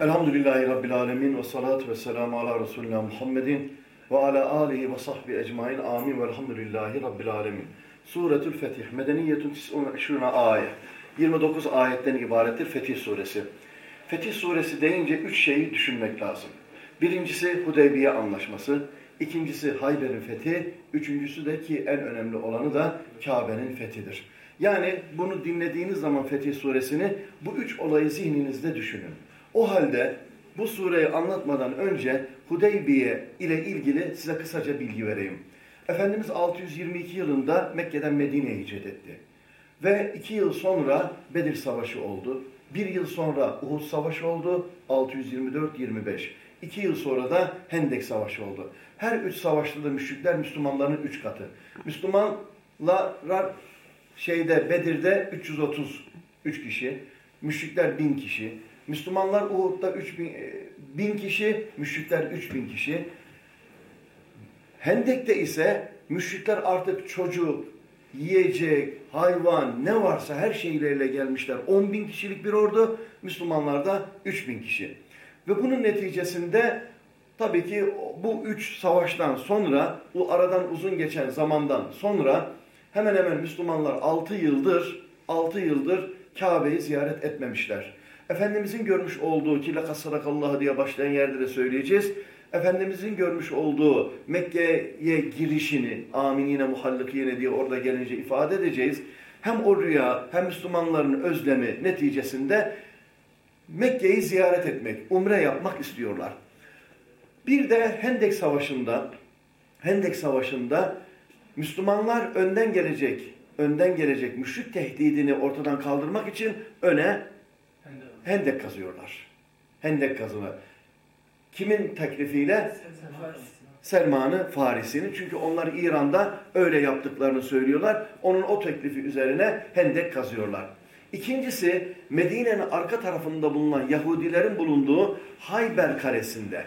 Elhamdülillahi Rabbil Alemin ve salatu ve selamu ala Resulina Muhammedin ve ala alihi ve sahbi ecmain amin ve elhamdülillahi Rabbil Alemin. Suretül Fetih, Medeniyetun 29 ayet. 29 ayetten ibarettir Fetih suresi. Fetih suresi deyince üç şeyi düşünmek lazım. Birincisi Hudeybiye anlaşması, ikincisi Hayber'in fethi, üçüncüsü de ki en önemli olanı da Kabe'nin fethidir. Yani bunu dinlediğiniz zaman Fetih suresini bu üç olayı zihninizde düşünün. O halde bu sureyi anlatmadan önce Hudeybiye ile ilgili size kısaca bilgi vereyim. Efendimiz 622 yılında Mekke'den Medine'ye hicret etti. Ve iki yıl sonra Bedir Savaşı oldu. Bir yıl sonra Uhud Savaşı oldu. 624-25. İki yıl sonra da Hendek Savaşı oldu. Her üç savaşta da müşrikler Müslümanların üç katı. Müslümanlar şeyde Bedir'de 333 kişi. Müşrikler 1000 kişi. Müslümanlar Uhud'da 3000 e, bin kişi, müşrikler 3000 kişi. Hendek'te ise müşrikler artık çocuk, yiyecek, hayvan ne varsa her şeylerle gelmişler. 10 bin kişilik bir ordu, Müslümanlar da 3 bin kişi. Ve bunun neticesinde tabii ki bu üç savaştan sonra, bu aradan uzun geçen zamandan sonra hemen hemen Müslümanlar 6 yıldır, 6 yıldır Kabe'yi ziyaret etmemişler. Efendimizin görmüş olduğu ki lakassadakallahu diye başlayan yerde de söyleyeceğiz. Efendimizin görmüş olduğu Mekke'ye girişini aminine muhallikine diye orada gelince ifade edeceğiz. Hem o rüya hem Müslümanların özlemi neticesinde Mekke'yi ziyaret etmek, umre yapmak istiyorlar. Bir de Hendek Savaşı'nda Hendek Savaşı'nda Müslümanlar önden gelecek, önden gelecek müşrik tehdidini ortadan kaldırmak için öne hendek kazıyorlar. Hendek kazımı. Kimin teklifiyle? Selman'ı Farisi'nin. Çünkü onlar İran'da öyle yaptıklarını söylüyorlar. Onun o teklifi üzerine hendek kazıyorlar. İkincisi Medine'nin arka tarafında bulunan Yahudilerin bulunduğu Hayber Kalesi'nde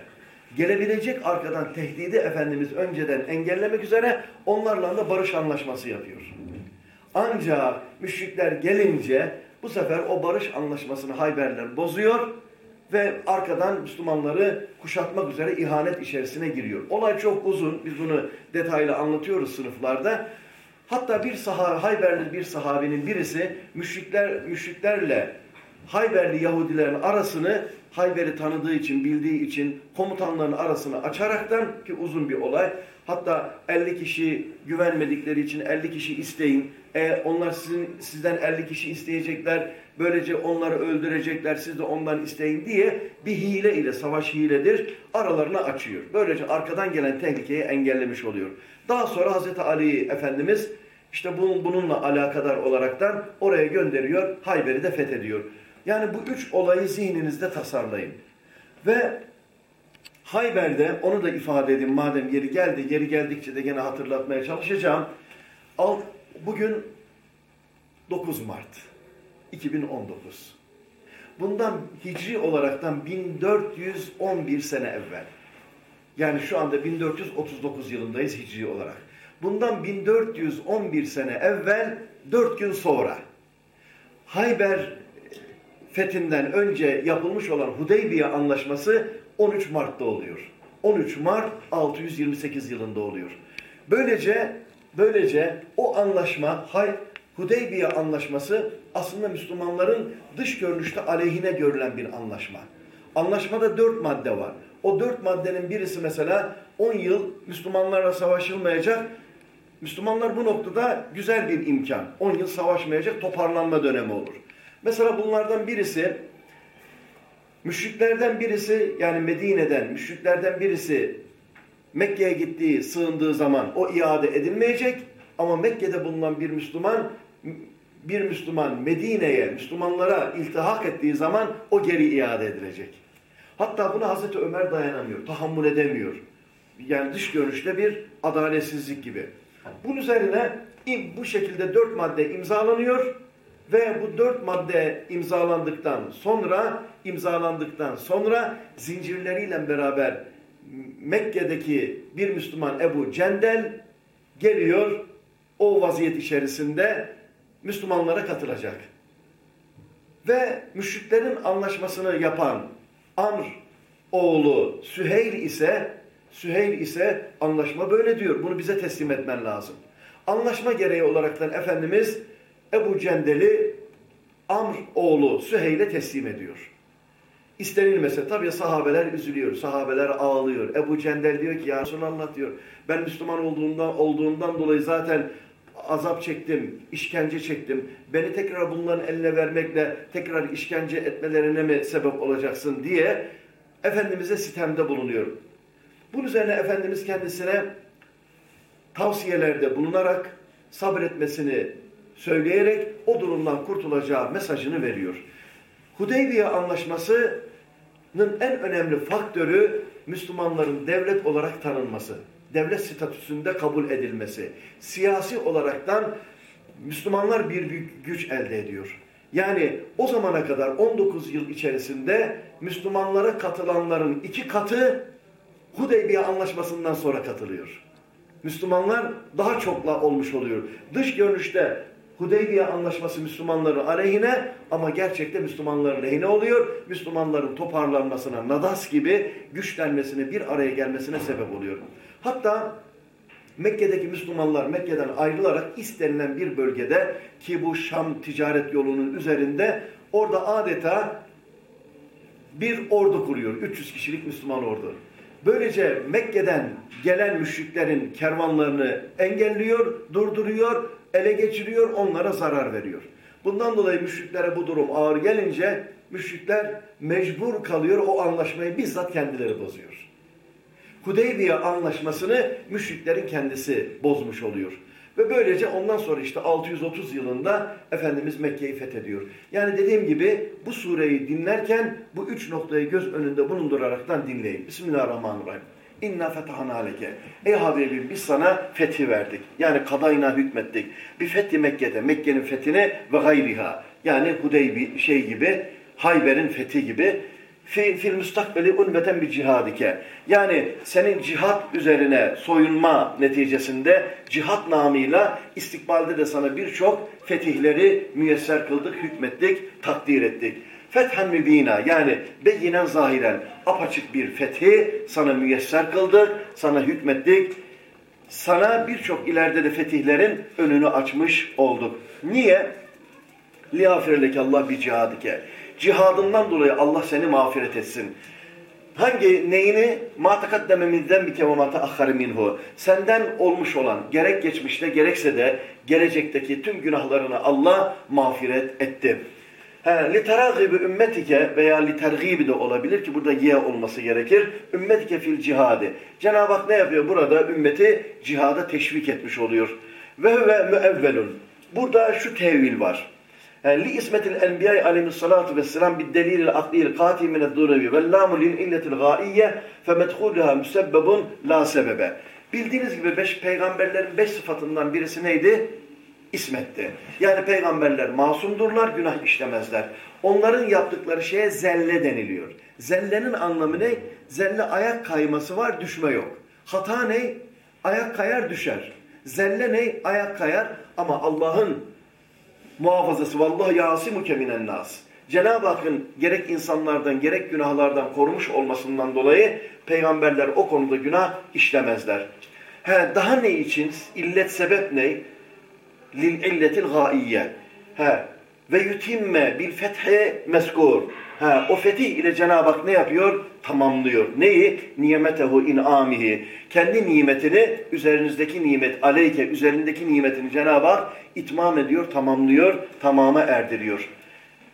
gelebilecek arkadan tehdidi Efendimiz önceden engellemek üzere onlarla da barış anlaşması yapıyor. Ancak müşrikler gelince bu sefer o barış anlaşmasını Hayberler bozuyor ve arkadan Müslümanları kuşatmak üzere ihanet içerisine giriyor. Olay çok uzun. Biz bunu detaylı anlatıyoruz sınıflarda. Hatta bir saha, Hayberli bir sahabinin birisi müşrikler müşriklerle Hayberli Yahudilerin arasını Hayber'i tanıdığı için, bildiği için komutanların arasını açaraktan ki uzun bir olay. Hatta 50 kişi güvenmedikleri için 50 kişi isteyin. E, onlar sizin sizden 50 kişi isteyecekler. Böylece onları öldürecekler. Siz de ondan isteyin diye bir hile ile savaş hiledir. Aralarını açıyor. Böylece arkadan gelen tehlikeyi engellemiş oluyor. Daha sonra Hazreti Ali Efendimiz işte bunun, bununla alakadar olaraktan oraya gönderiyor. Hayber'i de fethediyor. Yani bu üç olayı zihninizde tasarlayın. Ve Hayber'de onu da ifade edin madem yeri geldi. Geri geldikçe de gene hatırlatmaya çalışacağım. Bugün 9 Mart 2019. Bundan hicri olaraktan 1411 sene evvel. Yani şu anda 1439 yılındayız hicri olarak. Bundan 1411 sene evvel 4 gün sonra Hayber fethinden önce yapılmış olan Hudeybiye anlaşması 13 Mart'ta oluyor. 13 Mart 628 yılında oluyor. Böylece böylece o anlaşma Hudeybiye anlaşması aslında Müslümanların dış görünüşte aleyhine görülen bir anlaşma. Anlaşmada dört madde var. O dört maddenin birisi mesela 10 yıl Müslümanlarla savaşılmayacak. Müslümanlar bu noktada güzel bir imkan. 10 yıl savaşmayacak toparlanma dönemi olur. Mesela bunlardan birisi müşriklerden birisi yani Medine'den müşriklerden birisi Mekke'ye gittiği, sığındığı zaman o iade edilmeyecek ama Mekke'de bulunan bir Müslüman bir Müslüman Medine'ye, Müslümanlara iltihak ettiği zaman o geri iade edilecek. Hatta buna Hazreti Ömer dayanamıyor, tahammül edemiyor. Yani dış görünüşte bir adaletsizlik gibi. Bunun üzerine bu şekilde dört madde imzalanıyor ve bu dört madde imzalandıktan sonra imzalandıktan sonra zincirleriyle beraber Mekke'deki bir Müslüman Ebu Cendel geliyor o vaziyet içerisinde Müslümanlara katılacak. Ve müşriklerin anlaşmasını yapan Amr oğlu Süheyl ise Süheyl ise anlaşma böyle diyor. Bunu bize teslim etmen lazım. Anlaşma gereği olaraktan Efendimiz Ebu Cendel'i Amr oğlu Süheyl'e teslim ediyor. İstenilmese tabii sahabeler üzülüyor, sahabeler ağlıyor. Ebu Cendel diyor ki ya Resulallah diyor ben Müslüman olduğundan, olduğundan dolayı zaten azap çektim, işkence çektim. Beni tekrar bunların eline vermekle tekrar işkence etmelerine mi sebep olacaksın diye Efendimiz'e sitemde bulunuyor. Bunun üzerine Efendimiz kendisine tavsiyelerde bulunarak sabretmesini söyleyerek o durumdan kurtulacağı mesajını veriyor. Hudeybiye anlaşmasının en önemli faktörü Müslümanların devlet olarak tanınması, devlet statüsünde kabul edilmesi. Siyasi olaraktan Müslümanlar bir güç elde ediyor. Yani o zamana kadar 19 yıl içerisinde Müslümanlara katılanların iki katı Hudeybiye anlaşmasından sonra katılıyor. Müslümanlar daha çokla olmuş oluyor. Dış görünüşte Hudeybiye anlaşması Müslümanların aleyhine ama gerçekte Müslümanların lehine oluyor. Müslümanların toparlanmasına, Nadas gibi güçlenmesine, bir araya gelmesine sebep oluyor. Hatta Mekke'deki Müslümanlar Mekke'den ayrılarak istenilen bir bölgede ki bu Şam ticaret yolunun üzerinde orada adeta bir ordu kuruyor. 300 kişilik Müslüman ordu. Böylece Mekke'den gelen müşriklerin kervanlarını engelliyor, durduruyor, ele geçiriyor, onlara zarar veriyor. Bundan dolayı müşriklere bu durum ağır gelince müşrikler mecbur kalıyor o anlaşmayı bizzat kendileri bozuyor. Hudeybiye anlaşmasını müşriklerin kendisi bozmuş oluyor. Ve böylece ondan sonra işte 630 yılında Efendimiz Mekke'yi fethediyor. Yani dediğim gibi bu sureyi dinlerken bu üç noktayı göz önünde bulunduraraktan dinleyin. Bismillahirrahmanirrahim. İnna fetahana aleke. Ey Habibim biz sana fethi verdik. Yani kadayına hükmettik. Bir fethi Mekke'de. Mekke'nin fethine ve gayriha. Yani Hudeybi şey gibi, Hayber'in fethi gibi fi, fil müstakbeli unveten bir cihadike. Yani senin cihat üzerine soyunma neticesinde cihat namıyla istikbalde de sana birçok fetihleri müyesser kıldık, hükmettik, takdir ettik. Fethen mübina yani beyinen zahiren apaçık bir fethi sana müyesser kıldık, sana hükmettik. Sana birçok ileride de fetihlerin önünü açmış olduk. Niye? Liafirleke Allah bir cihadike. Cihadından dolayı Allah seni mağfiret etsin. Hangi neyini ma takaddememizden bir kevamata ahhari minhu. Senden olmuş olan gerek geçmişte gerekse de gelecekteki tüm günahlarını Allah mağfiret etti. He, literagibi ümmetike veya litergibi de olabilir ki burada ye olması gerekir. Ümmetike fil cihadi. Cenab-ı Hak ne yapıyor? Burada ümmeti cihada teşvik etmiş oluyor. Ve ve müevvelun. Burada şu tevil var. Li ismetil enbiya aleyhissalatu vesselam bid delilil aklil kati mined durevi ve lamu lil illetil gaiye fe medhuluha müsebbebun la sebebe. Bildiğiniz gibi beş peygamberlerin beş sıfatından birisi neydi? İsmetti. Yani peygamberler masumdurlar, günah işlemezler. Onların yaptıkları şeye zelle deniliyor. Zellenin anlamı ne? Zelle ayak kayması var, düşme yok. Hata ne? Ayak kayar, düşer. Zelle ne? Ayak kayar ama Allah'ın muhafazası vallahu yasimuke minen nas. Cenab-ı Hakk'ın gerek insanlardan gerek günahlardan korumuş olmasından dolayı peygamberler o konuda günah işlemezler. He, daha ne için? İllet sebep ne? Lil illetil gaiye. He, ve yutimme bil fethi meskur. Ha, o fetih ile Cenab-ı Hak ne yapıyor? Tamamlıyor. Neyi? Nimetehu in'amihi. Kendi nimetini, üzerinizdeki nimet, aleyke, üzerindeki nimetini Cenab-ı Hak itmam ediyor, tamamlıyor, tamama erdiriyor.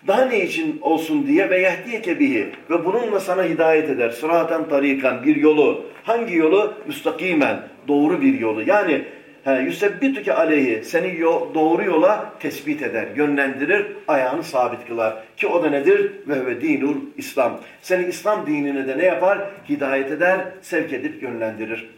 Daha ne için olsun diye ve yehdiyeke bihi ve bununla sana hidayet eder. Sıraten tarikan bir yolu. Hangi yolu? Müstakimen. Doğru bir yolu. Yani Yüsebbitüke aleyhi seni doğru yola tespit eder, yönlendirir, ayağını sabit kılar. Ki o da nedir? Ve ve dinul İslam. Seni İslam dinine de ne yapar? Hidayet eder, sevk edip yönlendirir.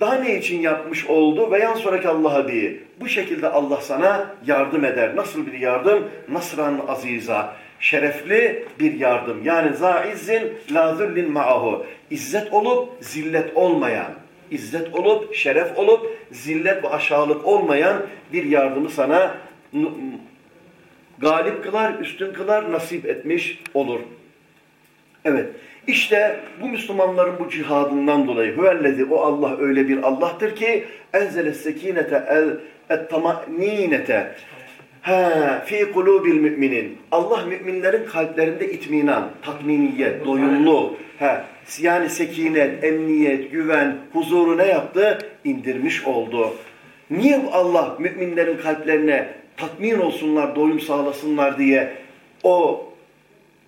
Daha ne için yapmış oldu? Ve yan sonraki Allah'a bir. Bu şekilde Allah sana yardım eder. Nasıl bir yardım? Nasran aziza. Şerefli bir yardım. Yani zaizzin la zullin ma'ahu. İzzet olup zillet olmayan izzet olup, şeref olup, zillet ve aşağılık olmayan bir yardımı sana galip kılar, üstün kılar, nasip etmiş olur. Evet. İşte bu Müslümanların bu cihadından dolayı hüvellezi o Allah öyle bir Allah'tır ki enzele sekinete el ettamaninete Ha, fi kulubil müminin. Allah müminlerin kalplerinde itminan, tatminiyet, doyumlu, ha, yani sekinet, emniyet, güven, huzuru ne yaptı? İndirmiş oldu. Niye Allah müminlerin kalplerine tatmin olsunlar, doyum sağlasınlar diye o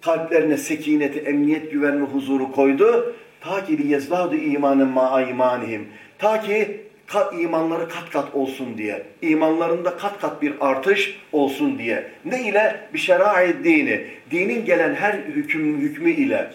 kalplerine sekineti, emniyet, güven ve huzuru koydu? Ta ki liyezdâdu imanın ma'a imanihim. Ta ki kat, imanları kat kat olsun diye. İmanlarında kat kat bir artış olsun diye. Ne ile? Bir şerai dini. Dinin gelen her hüküm hükmü ile.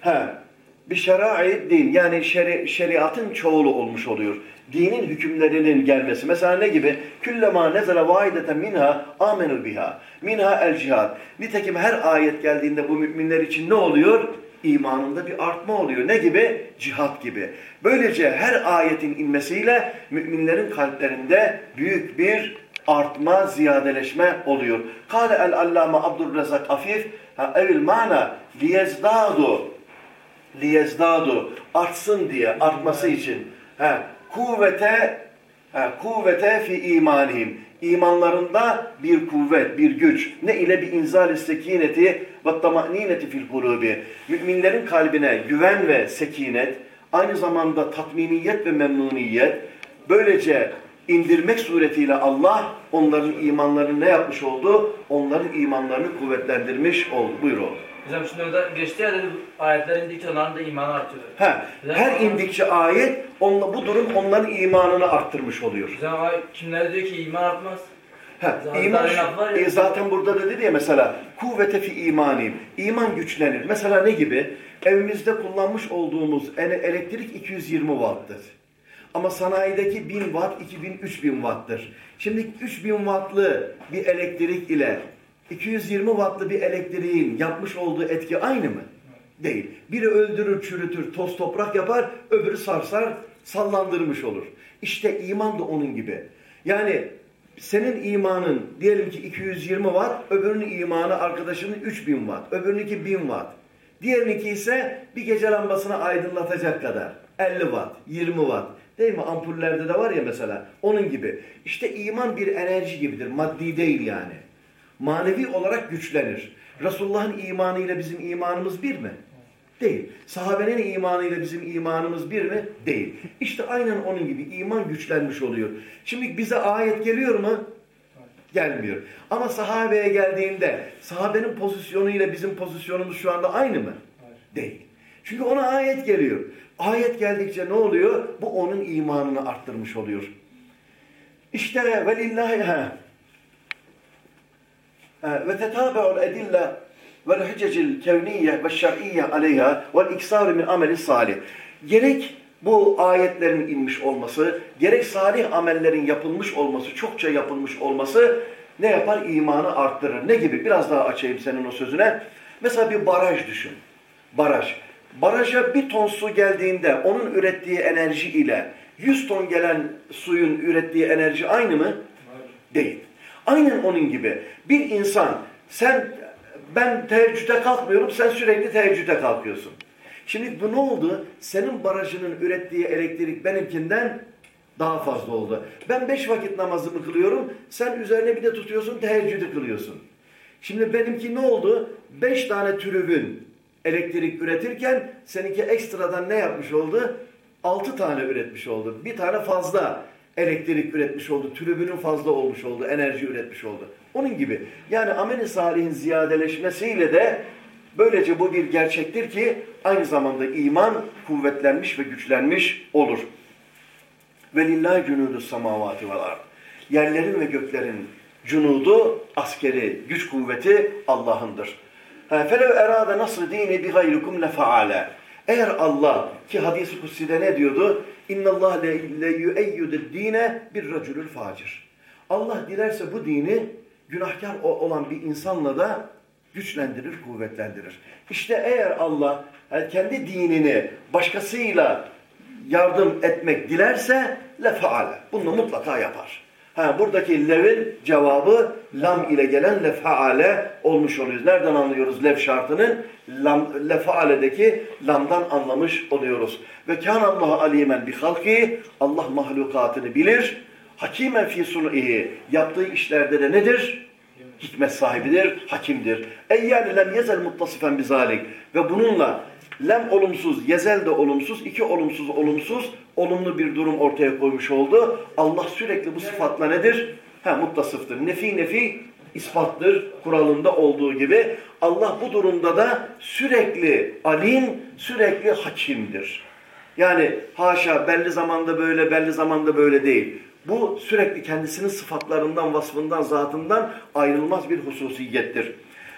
He. Bir şerai din yani şeri, şeriatın çoğulu olmuş oluyor. Dinin hükümlerinin gelmesi. Mesela ne gibi? Küllema nezele vaideten minha amenu biha. Minha el cihad. Nitekim her ayet geldiğinde bu müminler için ne oluyor? imanında bir artma oluyor. Ne gibi? Cihat gibi. Böylece her ayetin inmesiyle müminlerin kalplerinde büyük bir artma, ziyadeleşme oluyor. Kale el-allame Abdurrezzak Afif evil mana liyezdadu liyezdadu artsın diye artması için ha, kuvvete ha, kuvvete fi imanihim imanlarında bir kuvvet, bir güç. Ne ile bir inzal-i sekineti ve tamanineti fil kulubi. Müminlerin kalbine güven ve sekinet, aynı zamanda tatminiyet ve memnuniyet, böylece indirmek suretiyle Allah onların imanlarını ne yapmış oldu? Onların imanlarını kuvvetlendirmiş oldu. Buyur oğlum. Hocam şimdi orada geçti ya dedi ayetler indikçe onların da imanı artıyor. He, her indikçe ayet onla, bu durum onların imanını arttırmış oluyor. Hocam kimler diyor ki iman artmaz? He, iman, e, zaten burada da dedi ya mesela kuvvete fi imaniyim. İman güçlenir. Mesela ne gibi? Evimizde kullanmış olduğumuz elektrik 220 watt'tır. Ama sanayideki 1000 watt, 2000, 3000 watt'tır. Şimdi 3000 wattlı bir elektrik ile 220 wattlı bir elektriğin yapmış olduğu etki aynı mı? Değil. Biri öldürür, çürütür, toz toprak yapar, öbürü sarsar, sallandırmış olur. İşte iman da onun gibi. Yani senin imanın diyelim ki 220 watt, öbürünün imanı arkadaşının 3000 watt, öbürününki 1000 watt. Diğerininki ise bir gece lambasını aydınlatacak kadar. 50 watt, 20 watt. Değil mi? Ampullerde de var ya mesela. Onun gibi. İşte iman bir enerji gibidir. Maddi değil yani manevi olarak güçlenir. Resulullah'ın imanıyla bizim imanımız bir mi? Değil. Sahabenin imanıyla bizim imanımız bir mi? Değil. İşte aynen onun gibi iman güçlenmiş oluyor. Şimdi bize ayet geliyor mu? Gelmiyor. Ama sahabeye geldiğinde sahabenin pozisyonuyla bizim pozisyonumuz şu anda aynı mı? Değil. Çünkü ona ayet geliyor. Ayet geldikçe ne oluyor? Bu onun imanını arttırmış oluyor. İşte velillahi ha ve tetabe'ul edille vel hüccecil kevniye ve şer'iyye aleyha vel iksari min ameli salih. Gerek bu ayetlerin inmiş olması, gerek salih amellerin yapılmış olması, çokça yapılmış olması ne yapar? İmanı arttırır. Ne gibi? Biraz daha açayım senin o sözüne. Mesela bir baraj düşün. Baraj. Baraja bir ton su geldiğinde onun ürettiği enerji ile 100 ton gelen suyun ürettiği enerji aynı mı? Değil. Aynen onun gibi. Bir insan sen ben teheccüde kalkmıyorum sen sürekli teheccüde kalkıyorsun. Şimdi bu ne oldu? Senin barajının ürettiği elektrik benimkinden daha fazla oldu. Ben beş vakit namazımı kılıyorum. Sen üzerine bir de tutuyorsun teheccüdü kılıyorsun. Şimdi benimki ne oldu? Beş tane tribün elektrik üretirken seninki ekstradan ne yapmış oldu? Altı tane üretmiş oldu. Bir tane fazla elektrik üretmiş oldu, tribünün fazla olmuş oldu, enerji üretmiş oldu. Onun gibi. Yani ameli salihin ziyadeleşmesiyle de böylece bu bir gerçektir ki aynı zamanda iman kuvvetlenmiş ve güçlenmiş olur. Velillahi cünudu semavati vel ard. Yerlerin ve göklerin cunudu, askeri, güç kuvveti Allah'ındır. Felev erade nasr dini bi gayrikum le faale. Eğer Allah ki hadis-i kutsi'de ne diyordu? Allah le yu'eyyudu dine bir raculul facir. Allah dilerse bu dini günahkar olan bir insanla da güçlendirir, kuvvetlendirir. İşte eğer Allah kendi dinini başkasıyla yardım etmek dilerse le faale. Bunu mutlaka yapar. Ha, buradaki lev'in cevabı lam ile gelen lefaale olmuş oluyoruz. Nereden anlıyoruz lev şartının? Lam, lefaale'deki lamdan anlamış oluyoruz. Ve kânallâhu alîmen bi halki Allah mahlukatını bilir. Hakimen fi sun'ihi yaptığı işlerde de nedir? Hikmet sahibidir, hakimdir. Ey yani lem yezel muttasifen bizalik. Ve bununla lem olumsuz, yezel de olumsuz, iki olumsuz olumsuz, olumlu bir durum ortaya koymuş oldu. Allah sürekli bu sıfatla nedir? Ha muttasıftır. Nefi nefi ispattır kuralında olduğu gibi. Allah bu durumda da sürekli alim, sürekli hakimdir. Yani haşa belli zamanda böyle, belli zamanda böyle değil. Bu sürekli kendisinin sıfatlarından, vasfından, zatından ayrılmaz bir hususiyettir.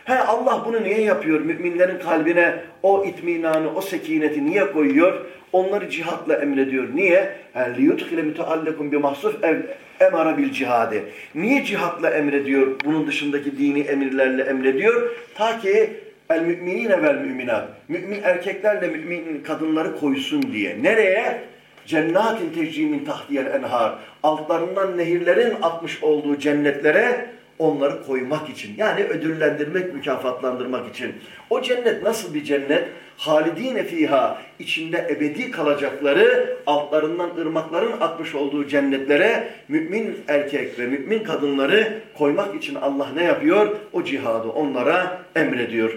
He Allah bunu niye yapıyor? Müminlerin kalbine o itminanı, o sekineti niye koyuyor? Onları cihatla emrediyor. Niye? لِيُدْخِلَ مُتَعَلَّكُمْ بِمَحْسُفْ emara bil cihade. Niye cihatla emrediyor? Bunun dışındaki dini emirlerle emrediyor. Ta ki el müminine vel müminat. Mümin erkeklerle mümin kadınları koysun diye. Nereye? Cennatin tecrimin tahtiyel enhar. Altlarından nehirlerin atmış olduğu cennetlere onları koymak için. Yani ödüllendirmek, mükafatlandırmak için. O cennet nasıl bir cennet? Halidine fiha içinde ebedi kalacakları altlarından ırmakların atmış olduğu cennetlere mümin erkek ve mümin kadınları koymak için Allah ne yapıyor? O cihadı onlara emrediyor.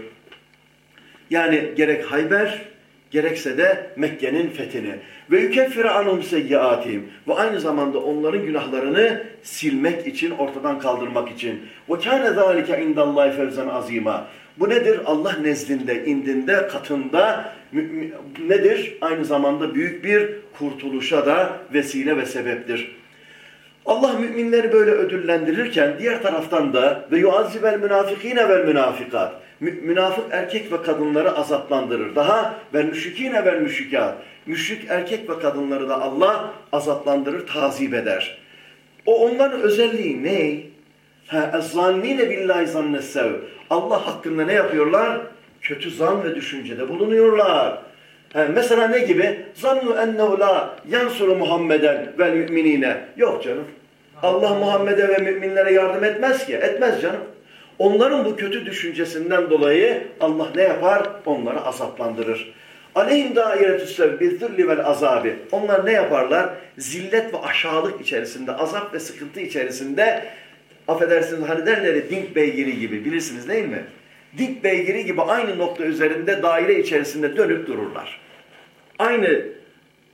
Yani gerek Hayber gerekse de Mekke'nin fethini. Ve yukeffire anhum seyyiatihim. Ve aynı zamanda onların günahlarını silmek için, ortadan kaldırmak için. Ve kâne zâlike indallahi fevzen azîmâ. Bu nedir? Allah nezdinde, indinde, katında nedir? Aynı zamanda büyük bir kurtuluşa da vesile ve sebeptir. Allah müminleri böyle ödüllendirirken diğer taraftan da ve yuazibel münafikine vel münafikat münafık erkek ve kadınları azaplandırır. Daha ve müşrikine ve müşrikat. Müşrik erkek ve kadınları da Allah azaplandırır, tazip eder. O onların özelliği ne? Ha, zannine billahi zannessev. Allah hakkında ne yapıyorlar? Kötü zan ve düşüncede bulunuyorlar. Ha, mesela ne gibi? Zannu ennehu la yansuru Muhammeden vel müminine. Yok canım. Allah Muhammed'e ve müminlere yardım etmez ki. Etmez canım. Onların bu kötü düşüncesinden dolayı Allah ne yapar? Onları azaplandırır. Aleyhim dairetüssev bizzilli vel azabi. Onlar ne yaparlar? Zillet ve aşağılık içerisinde, azap ve sıkıntı içerisinde affedersiniz hani derler ya dink beygiri gibi bilirsiniz değil mi? Dink beygiri gibi aynı nokta üzerinde daire içerisinde dönüp dururlar. Aynı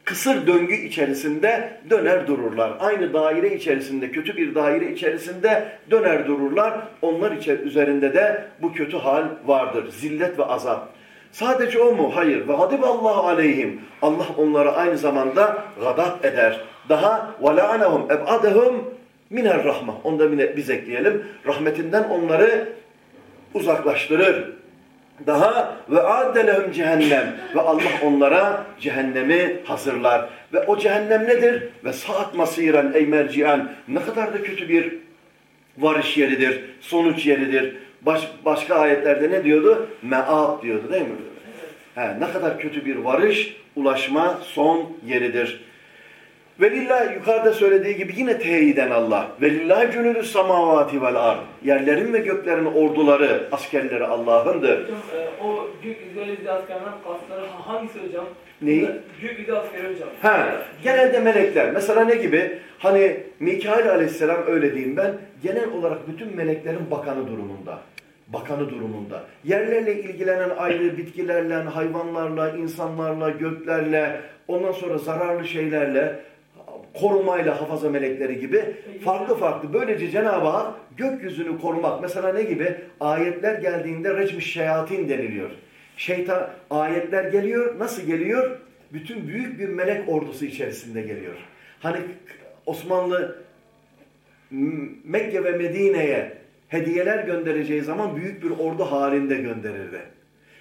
kısır döngü içerisinde döner dururlar. Aynı daire içerisinde, kötü bir daire içerisinde döner dururlar. Onlar üzerinde de bu kötü hal vardır. Zillet ve azap. Sadece o mu? Hayır. Ve Allahu aleyhim. Allah onlara aynı zamanda gadap eder. Daha ve la'anehum eb'adehum miner rahma. Onu da biz ekleyelim. Rahmetinden onları uzaklaştırır. Daha ve addelehum cehennem ve Allah onlara cehennemi hazırlar. Ve o cehennem nedir? Ve saat masiren ey mercian ne kadar da kötü bir varış yeridir, sonuç yeridir. Baş, başka ayetlerde ne diyordu? Me'ab diyordu değil mi? He, ne kadar kötü bir varış, ulaşma son yeridir. Velillah yukarıda söylediği gibi yine teyiden Allah. Velillah cünülü samavati vel ard. Yerlerin ve göklerin orduları, askerleri Allah'ındır. Hocam e, o gök yüzeyli askerler kasları hangisi hocam? Neyi? Gök yüzey askeri hocam. Ha, genelde melekler. Mesela ne gibi? Hani Mikail aleyhisselam öyle diyeyim ben. Genel olarak bütün meleklerin bakanı durumunda. Bakanı durumunda. Yerlerle ilgilenen ayrı bitkilerle, hayvanlarla, insanlarla, göklerle, ondan sonra zararlı şeylerle, korumayla hafaza melekleri gibi farklı farklı. Böylece Cenab-ı Hak gökyüzünü korumak. Mesela ne gibi? Ayetler geldiğinde recmiş şeyatin deniliyor. Şeytan ayetler geliyor. Nasıl geliyor? Bütün büyük bir melek ordusu içerisinde geliyor. Hani Osmanlı Mekke ve Medine'ye hediyeler göndereceği zaman büyük bir ordu halinde gönderirdi.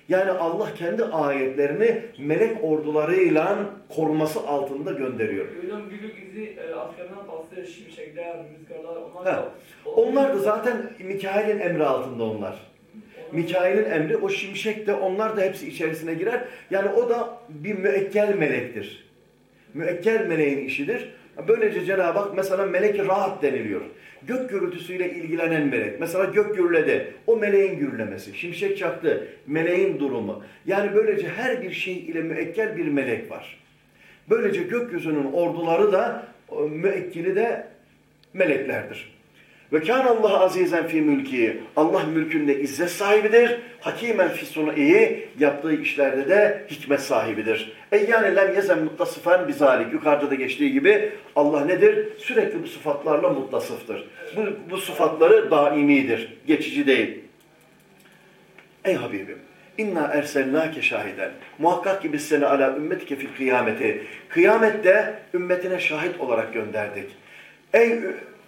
Yani Allah kendi ayetlerini melek ordularıyla koruması altında gönderiyor. E, da... Onlar da zaten Mikail'in emri altında onlar. Mikail'in emri o şimşek de onlar da hepsi içerisine girer. Yani o da bir müekkel melektir. Müekkel meleğin işidir. Böylece Cenab-ı Hak mesela melek rahat deniliyor. Gök gürültüsüyle ilgilenen melek. Mesela gök gürledi. O meleğin gürlemesi. Şimşek çaktı. Meleğin durumu. Yani böylece her bir şey ile müekkel bir melek var. Böylece gökyüzünün orduları da müekkili de meleklerdir. Ve kâne Allah azizen fi mülki. Allah mülkünde izzet sahibidir. Hakimen fi sun'ihi. Yaptığı işlerde de hikmet sahibidir. E yani lem yezen muttasıfen bizalik. Yukarıda da geçtiği gibi Allah nedir? Sürekli bu sıfatlarla muttasıftır. Bu, bu sıfatları daimidir. Geçici değil. Ey Habibim. İnna ersennâke şahiden. Muhakkak ki biz seni ala ümmetike fil kıyameti. Kıyamette ümmetine şahit olarak gönderdik. Ey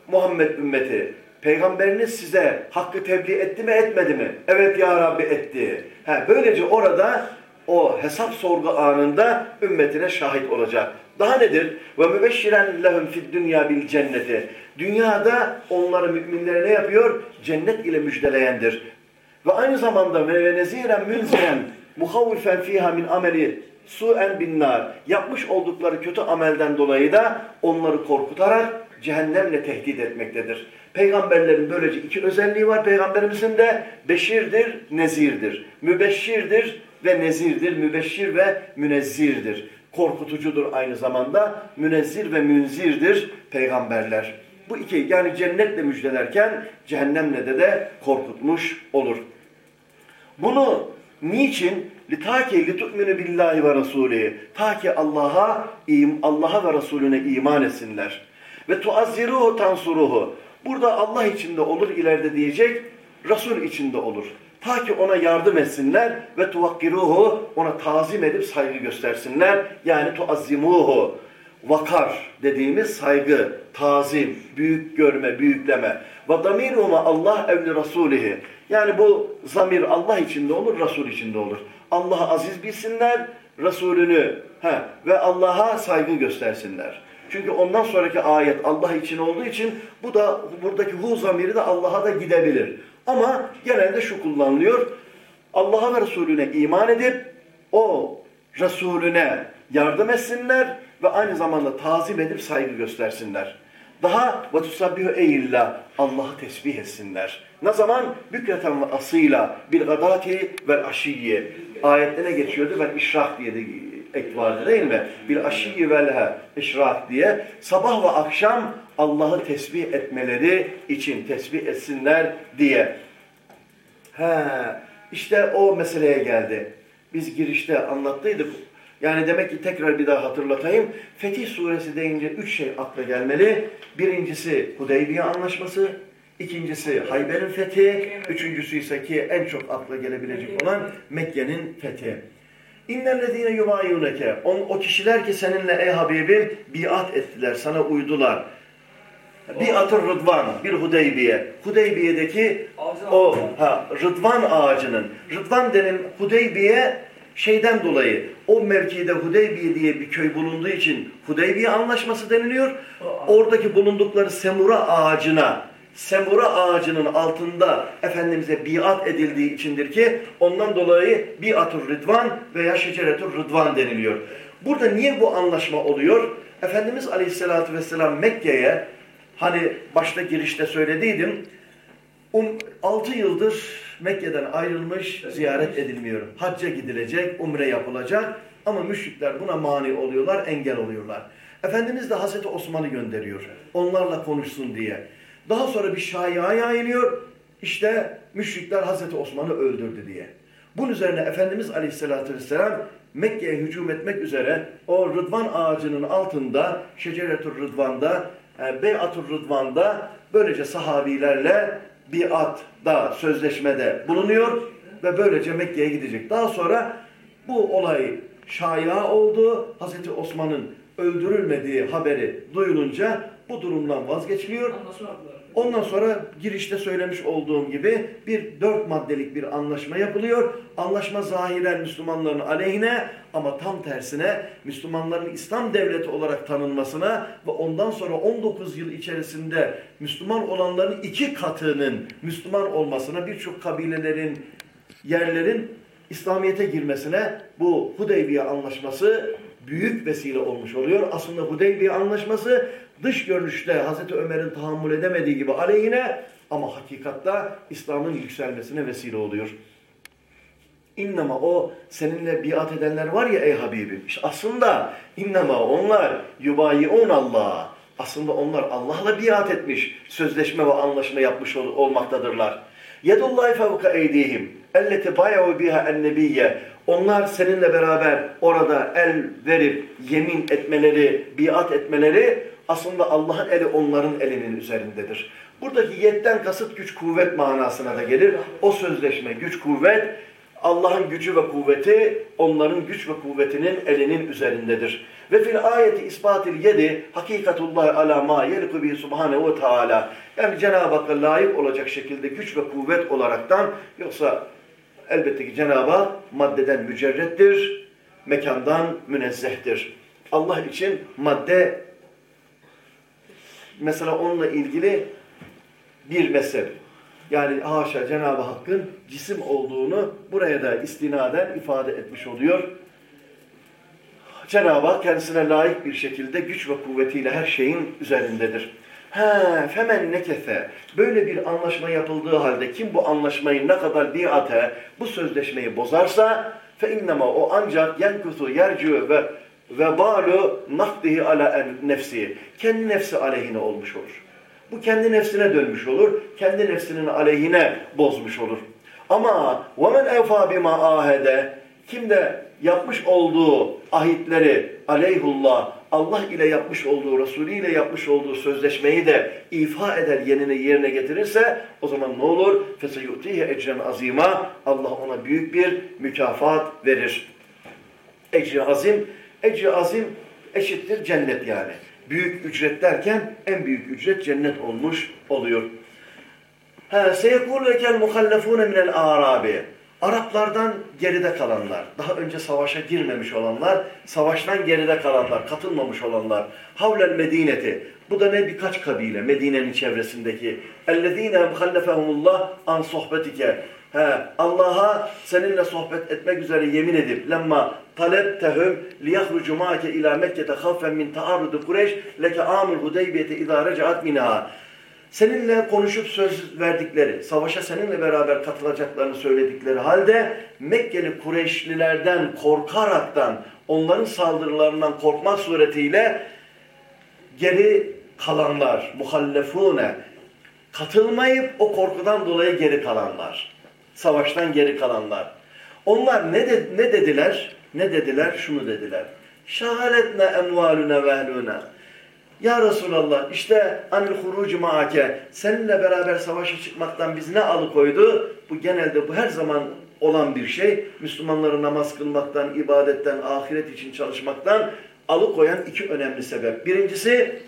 Muhammed ümmeti, peygamberiniz size hakkı tebliğ etti mi etmedi mi? Evet ya Rabbi etti. He, böylece orada o hesap sorgu anında ümmetine şahit olacak. Daha nedir? Ve mübeşşiren lehum fid dünya bil cenneti. Dünyada onları müminlere ne yapıyor? Cennet ile müjdeleyendir. Ve aynı zamanda ve neziren münziren muhavvifen fiha min ameli su'en bin nar. Yapmış oldukları kötü amelden dolayı da onları korkutarak cehennemle tehdit etmektedir. Peygamberlerin böylece iki özelliği var. Peygamberimizin de beşirdir, nezirdir. Mübeşşirdir ve nezirdir. Mübeşşir ve münezzirdir. Korkutucudur aynı zamanda. Münezzir ve münzirdir peygamberler. Bu iki yani cennetle müjdelerken cehennemle de de korkutmuş olur. Bunu niçin? لِتَاكِ لِتُؤْمِنُ billahi ve Resulü. Ta ki Allah'a Allah'a ve Resulüne iman etsinler. Ve tuazziruhu tansuruhu. Burada Allah içinde olur ileride diyecek, Resul içinde olur. Ta ki ona yardım etsinler ve tuvakkiruhu ona tazim edip saygı göstersinler. Yani tuazzimuhu vakar dediğimiz saygı, tazim, büyük görme, büyükleme. Ve damiruhuma Allah evli rasulihi. Yani bu zamir Allah içinde olur, Resul içinde olur. Allah'ı aziz bilsinler, Resulünü he, ve Allah'a saygı göstersinler. Çünkü ondan sonraki ayet Allah için olduğu için bu da buradaki hu zamiri de Allah'a da gidebilir. Ama genelde şu kullanılıyor. Allah'a ve Resulüne iman edip o Resulüne yardım etsinler ve aynı zamanda tazim edip saygı göstersinler. Daha vatusabbihu eyyillah Allah'ı tesbih etsinler. Ne zaman? Bükreten ve asıyla bil gadati vel aşiyye. Ayette ne geçiyordu? Ben işrah diye de ek vardı değil mi? Bir aşiyye velha işrah diye. Sabah ve akşam Allah'ı tesbih etmeleri için tesbih etsinler diye. He, işte o meseleye geldi. Biz girişte anlattıydık. Yani demek ki tekrar bir daha hatırlatayım. Fetih suresi deyince üç şey akla gelmeli. Birincisi Hudeybiye anlaşması. ikincisi Hayber'in fethi. Üçüncüsü ise ki en çok akla gelebilecek olan Mekke'nin fethi. İnnellezine yubayuneke. O kişiler ki seninle ey Habibim biat ettiler, sana uydular. Biat-ı Rıdvan, bir Hudeybiye. Hudeybiye'deki o ha, Rıdvan ağacının. Rıdvan denen Hudeybiye şeyden dolayı o mevkide Hudeybiye diye bir köy bulunduğu için Hudeybiye anlaşması deniliyor. Oradaki bulundukları semura ağacına semura ağacının altında Efendimiz'e biat edildiği içindir ki ondan dolayı biatur rıdvan veya şeceretur rıdvan deniliyor. Burada niye bu anlaşma oluyor? Efendimiz Aleyhisselatü Vesselam Mekke'ye hani başta girişte söylediydim 6 yıldır Mekke'den ayrılmış, ziyaret edilmiyor. Hacca gidilecek, umre yapılacak ama müşrikler buna mani oluyorlar, engel oluyorlar. Efendimiz de Hazreti Osman'ı gönderiyor. Onlarla konuşsun diye. Daha sonra bir şaya yayılıyor. İşte müşrikler Hazreti Osman'ı öldürdü diye. Bunun üzerine Efendimiz Aleyhisselatü Vesselam Mekke'ye hücum etmek üzere o Rıdvan ağacının altında, Şeceretur Rıdvan'da, e, Beyatur Rıdvan'da böylece sahabilerle biatta, sözleşmede bulunuyor ve böylece Mekke'ye gidecek. Daha sonra bu olay şaya oldu. Hazreti Osman'ın öldürülmediği haberi duyulunca bu durumdan vazgeçiliyor. Ondan sonra girişte söylemiş olduğum gibi bir dört maddelik bir anlaşma yapılıyor. Anlaşma zahiren Müslümanların aleyhine ama tam tersine Müslümanların İslam devleti olarak tanınmasına ve ondan sonra 19 yıl içerisinde Müslüman olanların iki katının Müslüman olmasına birçok kabilelerin, yerlerin İslamiyet'e girmesine bu Hudeybiye anlaşması büyük vesile olmuş oluyor. Aslında Hudeybiye anlaşması dış görünüşte Hazreti Ömer'in tahammül edemediği gibi aleyhine ama hakikatta İslam'ın yükselmesine vesile oluyor. İnnama o seninle biat edenler var ya ey Habibim. İşte aslında innama onlar yubayiun Allah. Aslında onlar Allah'la biat etmiş, sözleşme ve anlaşma yapmış ol olmaktadırlar. Yedullahi fevka eydihim. Elleti bayavu biha ennebiyye. Onlar seninle beraber orada el verip yemin etmeleri, biat etmeleri aslında Allah'ın eli onların elinin üzerindedir. Buradaki yetten kasıt güç kuvvet manasına da gelir. O sözleşme güç kuvvet Allah'ın gücü ve kuvveti onların güç ve kuvvetinin elinin üzerindedir. Ve fil ayeti ispatil yedi hakikatullah ala ma yeliku bi subhanehu ve teala. Yani Cenab-ı Hakk'a layık olacak şekilde güç ve kuvvet olaraktan yoksa elbette ki Cenab-ı Hak maddeden mücerrettir, mekandan münezzehtir. Allah için madde mesela onunla ilgili bir mezhep. Yani haşa Cenab-ı Hakk'ın cisim olduğunu buraya da istinaden ifade etmiş oluyor. Cenab-ı Hak kendisine layık bir şekilde güç ve kuvvetiyle her şeyin üzerindedir. He, femen nekefe. Böyle bir anlaşma yapıldığı halde kim bu anlaşmayı ne kadar biate, bu sözleşmeyi bozarsa fe innema o ancak yenkusu yercu ve ve balu nakdihi ala nefsi. Kendi nefsi aleyhine olmuş olur. Bu kendi nefsine dönmüş olur. Kendi nefsinin aleyhine bozmuş olur. Ama وَمَنْ اَوْفَى بِمَا ahede Kim de yapmış olduğu ahitleri aleyhullah, Allah ile yapmış olduğu, Resulü ile yapmış olduğu sözleşmeyi de ifa eder, yenine yerine getirirse o zaman ne olur? فَسَيُؤْتِيهِ اَجْرًا azima Allah ona büyük bir mükafat verir. Ecri azim, ecri azim eşittir cennet yani büyük ücret derken en büyük ücret cennet olmuş oluyor. Seyekûlekel muhallefûne minel arabi. Araplardan geride kalanlar, daha önce savaşa girmemiş olanlar, savaştan geride kalanlar, katılmamış olanlar. Havlel medineti. Bu da ne birkaç kabile Medine'nin çevresindeki. Ellezîne muhallefehumullah an sohbetike. Allah'a seninle sohbet etmek üzere yemin edip lemma taleptehum liyahrucu ma'ake ila Mekke'te havfen min taarrudu Kureyş leke amul hudeybiyete izâ recaat minha. Seninle konuşup söz verdikleri, savaşa seninle beraber katılacaklarını söyledikleri halde Mekkeli Kureyşlilerden korkaraktan, onların saldırılarından korkmak suretiyle geri kalanlar, muhallefune, katılmayıp o korkudan dolayı geri kalanlar, savaştan geri kalanlar. Onlar ne, de, ne dediler? Ne dediler? Şunu dediler. Şahaletne envalüne vehlüne. Ya Resulallah işte anil hurucu maake seninle beraber savaşa çıkmaktan biz ne alıkoydu? Bu genelde bu her zaman olan bir şey. Müslümanları namaz kılmaktan, ibadetten, ahiret için çalışmaktan alıkoyan iki önemli sebep. Birincisi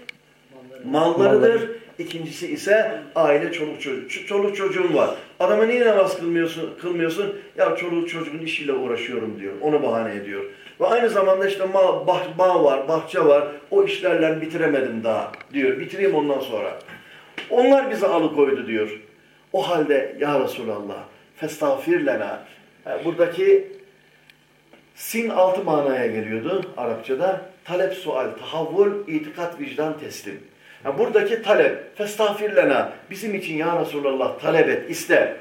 mallarıdır. İkincisi ise aile, çoluk çocuk. Çoluk çocuğun var. Adama niye namaz kılmıyorsun? kılmıyorsun? Ya çoluk çocuğun işiyle uğraşıyorum diyor. Onu bahane ediyor. Ve aynı zamanda işte bağ, bah, bağ var, bahçe var. O işlerle bitiremedim daha diyor. Bitireyim ondan sonra. Onlar bizi alıkoydu diyor. O halde ya Resulallah festağfir lena. Buradaki sin altı manaya geliyordu Arapçada. Talep, sual, tahavvul, itikat, vicdan, teslim. Yani buradaki talep, festağfir lena, bizim için ya Resulallah talep et, iste.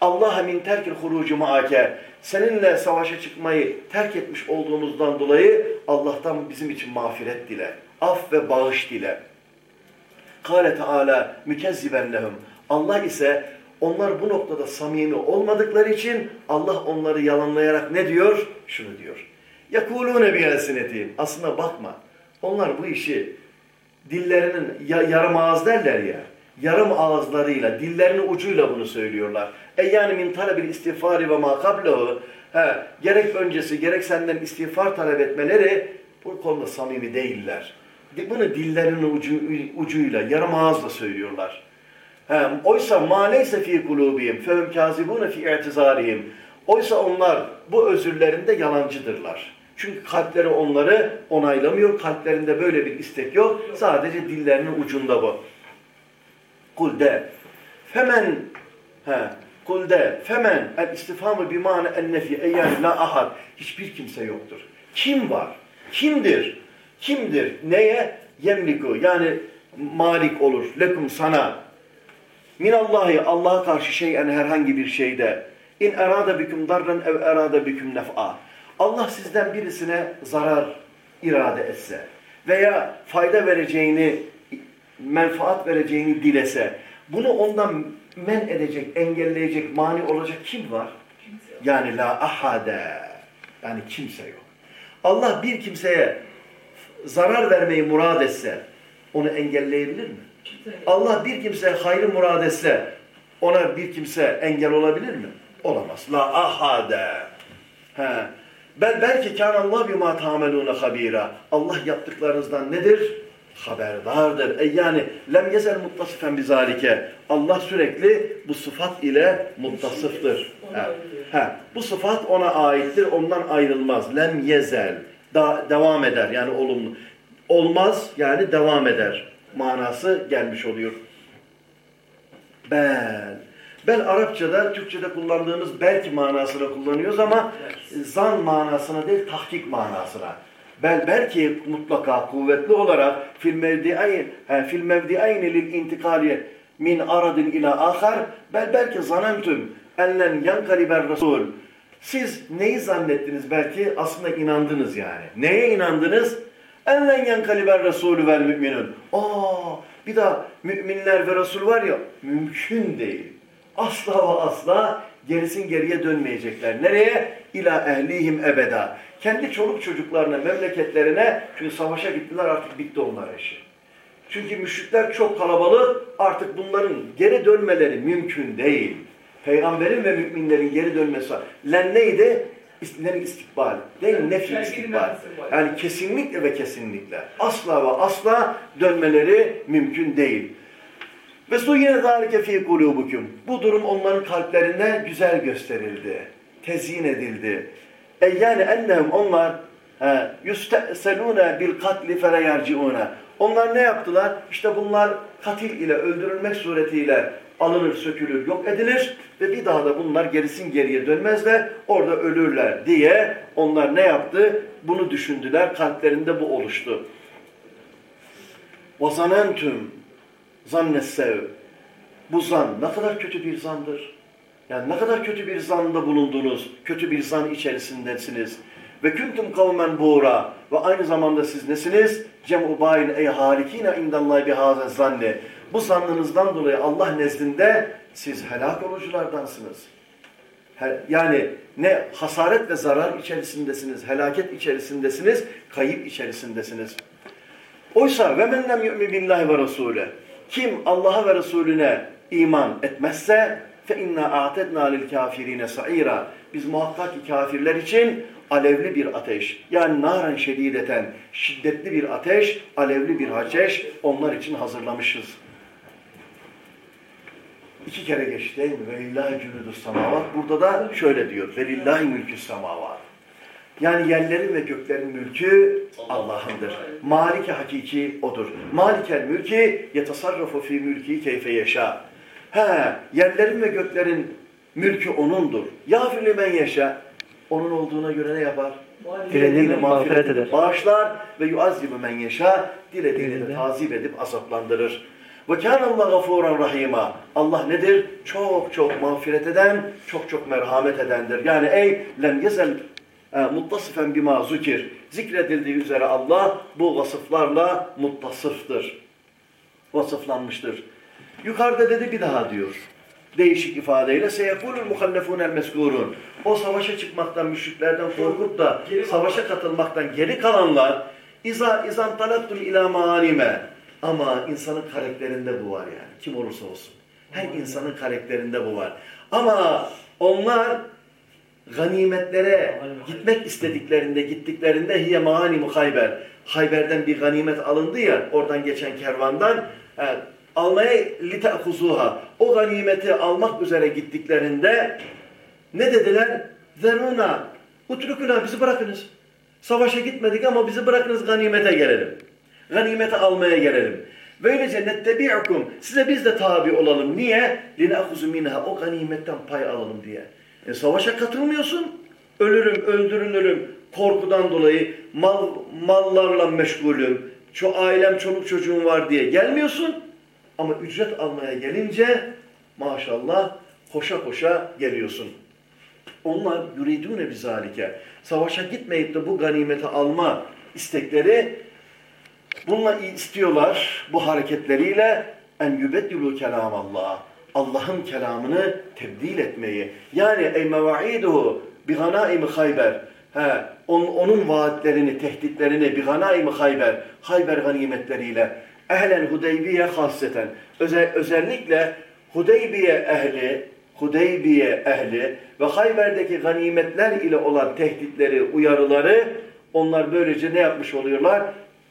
Allah min terkil hurucu maake. Seninle savaşa çıkmayı terk etmiş olduğumuzdan dolayı Allah'tan bizim için mağfiret dile. Af ve bağış dile. Kâle Teala mükezziben lehum. Allah ise onlar bu noktada samimi olmadıkları için Allah onları yalanlayarak ne diyor? Şunu diyor. Yakulûne bi'elsinetihim. Aslında bakma. Onlar bu işi dillerinin ya, yarım ağız derler ya. Yarım ağızlarıyla, dillerinin ucuyla bunu söylüyorlar. E yani min talebil istiğfari ve ma. He, gerek öncesi gerek senden istiğfar talep etmeleri bu konuda samimi değiller. Bunu dillerinin ucu, ucuyla, yarım ağızla söylüyorlar. He, oysa ma leyse fi kulubihim fehum kazibune fi i'tizarihim. Oysa onlar bu özürlerinde yalancıdırlar. Çünkü kalpleri onları onaylamıyor. Kalplerinde böyle bir istek yok. Sadece dillerinin ucunda bu. Kul de. Femen he, kul de. Femen el istifamı bimane en nefi. E yani la ahad. Hiçbir kimse yoktur. Kim var? Kimdir? Kimdir? Neye? Yemliku yani malik olur. Lekum sana. Minallahi Allah'a karşı şeyen herhangi bir şeyde. İn erada büküm darran ev erada büküm nef'a. Allah sizden birisine zarar irade etse veya fayda vereceğini, menfaat vereceğini dilese, bunu ondan men edecek, engelleyecek, mani olacak kim var? Yani la ahade. Yani kimse yok. Allah bir kimseye zarar vermeyi murad etse onu engelleyebilir mi? Allah bir kimseye hayrı murad etse ona bir kimse engel olabilir mi? Olamaz. La ahade. He. Ben belki kan Allah bima tamelune habira. Allah yaptıklarınızdan nedir? Haberdardır. E yani lem yezel muttasifen bizalike. Allah sürekli bu sıfat ile muttasıftır. He. He. Bu sıfat ona aittir. Ondan ayrılmaz. Lem yezel. Da devam eder. Yani olumlu. Olmaz yani devam eder. Manası gelmiş oluyor. Bel. Bel Arapçada, Türkçe'de kullandığımız belki manasına kullanıyoruz ama zan manasına değil, tahkik manasına. Bel belki mutlaka kuvvetli olarak fil mevdi'ayn fil mevdi'ayn lil intikali min aradin ila ahar bel belki zanentum ellen yankaliber rasul siz neyi zannettiniz belki aslında inandınız yani. Neye inandınız? Ellen yankaliber rasulü vel müminun. Aa, bir daha müminler ve Resul var ya mümkün değil. Asla ve asla gerisin geriye dönmeyecekler. Nereye? İla ehlihim ebeda. Kendi çoluk çocuklarına, memleketlerine çünkü savaşa gittiler artık bitti onlar işi. Çünkü müşrikler çok kalabalık artık bunların geri dönmeleri mümkün değil. Peygamberin ve müminlerin geri dönmesi. Len neydi? İstikbal istikbal. Değil mi? Nefil istikbal. Yani kesinlikle ve kesinlikle. Asla ve asla dönmeleri mümkün değil. Ve su yine zâlike fî kulûbukum. Bu durum onların kalplerinde güzel gösterildi. Tezyin edildi. E yani ennehum onlar yüsteselûne bil katli fele yerciûne. Onlar ne yaptılar? İşte bunlar katil ile öldürülmek suretiyle alınır, sökülür, yok edilir ve bir daha da bunlar gerisin geriye dönmezler, orada ölürler diye onlar ne yaptı? Bunu düşündüler, kalplerinde bu oluştu. وَظَنَنْتُمْ zannessev. Bu zan ne kadar kötü bir zandır. Yani ne kadar kötü bir zanda bulundunuz, kötü bir zan içerisindesiniz. Ve kuntum kavmen buğra. Ve aynı zamanda siz nesiniz? Cem'u bayin ey halikine indallahi bihaze zanni. Bu zannınızdan dolayı Allah nezdinde siz helak oluculardansınız. Yani ne hasaret ve zarar içerisindesiniz, helaket içerisindesiniz, kayıp içerisindesiniz. Oysa ve men lem yu'min billahi ve rasule. Kim Allah'a ve Resulüne iman etmezse a'tedna lil kafirine sa'ira. Biz muhakkak ki kafirler için alevli bir ateş, yani naren şedideten, şiddetli bir ateş, alevli bir ateş onlar için hazırlamışız. İki kere geçti? Velillahi cünüdü semavat. Burada da şöyle diyor. Velillahi mülkü semavat. Yani yerlerin ve göklerin mülkü Allah'ındır. Malike hakiki odur. Malikel mülki yetasarrafu fi mülki keyfe yaşa. He, yerlerin ve göklerin mülkü O'nundur. Yâfirli men yaşa. Onun olduğuna göre ne yapar? Dilediğini mağfiret eder. Bağışlar ve yuazzibu men yaşa. Dilediğini de tazip edip azaplandırır. Ve kânallâh gafûran rahîmâ. Allah nedir? Çok çok mağfiret eden, çok çok merhamet edendir. Yani ey lem yezel e, muttasıfen bima zükir. Zikredildiği üzere Allah bu vasıflarla muttasıftır. Vasıflanmıştır. Yukarıda dedi bir daha diyor. Değişik ifadeyle seyekulul muhallefûnel meskûrûn. O savaşa çıkmaktan, müşriklerden korkup da savaşa katılmaktan geri kalanlar İza izan talattul ila maalime. Ama insanın karakterinde bu var yani. Kim olursa olsun. Her insanın karakterinde bu var. Ama onlar ganimetlere gitmek istediklerinde, gittiklerinde hiye manimu Hayber. Hayber'den bir ganimet alındı ya, oradan geçen kervandan yani, almaya lite'huzuha. O ganimeti almak üzere gittiklerinde ne dediler? Zeruna, utrukuna bizi bırakınız. Savaşa gitmedik ama bizi bırakınız ganimete gelelim. Ganimete almaya gelelim. Böylece nettebi'ukum. Size biz de tabi olalım. Niye? Line'huzu minha. O ganimetten pay alalım diye. E, savaşa katılmıyorsun. Ölürüm, öldürülürüm. korkudan dolayı mal mallarla meşgulüm, şu ailem, çoluk çocuğum var diye gelmiyorsun. Ama ücret almaya gelince maşallah koşa koşa geliyorsun. Onlar yuridune bizalike. Savaşa gitmeyip de bu ganimeti alma istekleri bununla istiyorlar bu hareketleriyle en yubeddilu kelam Allah. Allah'ın kelamını tebdil etmeyi. Yani ey mevaiduhu bi ganaim Hayber. He, on, onun vaatlerini, tehditlerini bi ganaim Hayber. Hayber ganimetleriyle. Ehlen Hudeybiye hasreten. Özel, özellikle Hudeybiye ehli, Hudeybiye ehli ve Hayber'deki ganimetler ile olan tehditleri, uyarıları onlar böylece ne yapmış oluyorlar?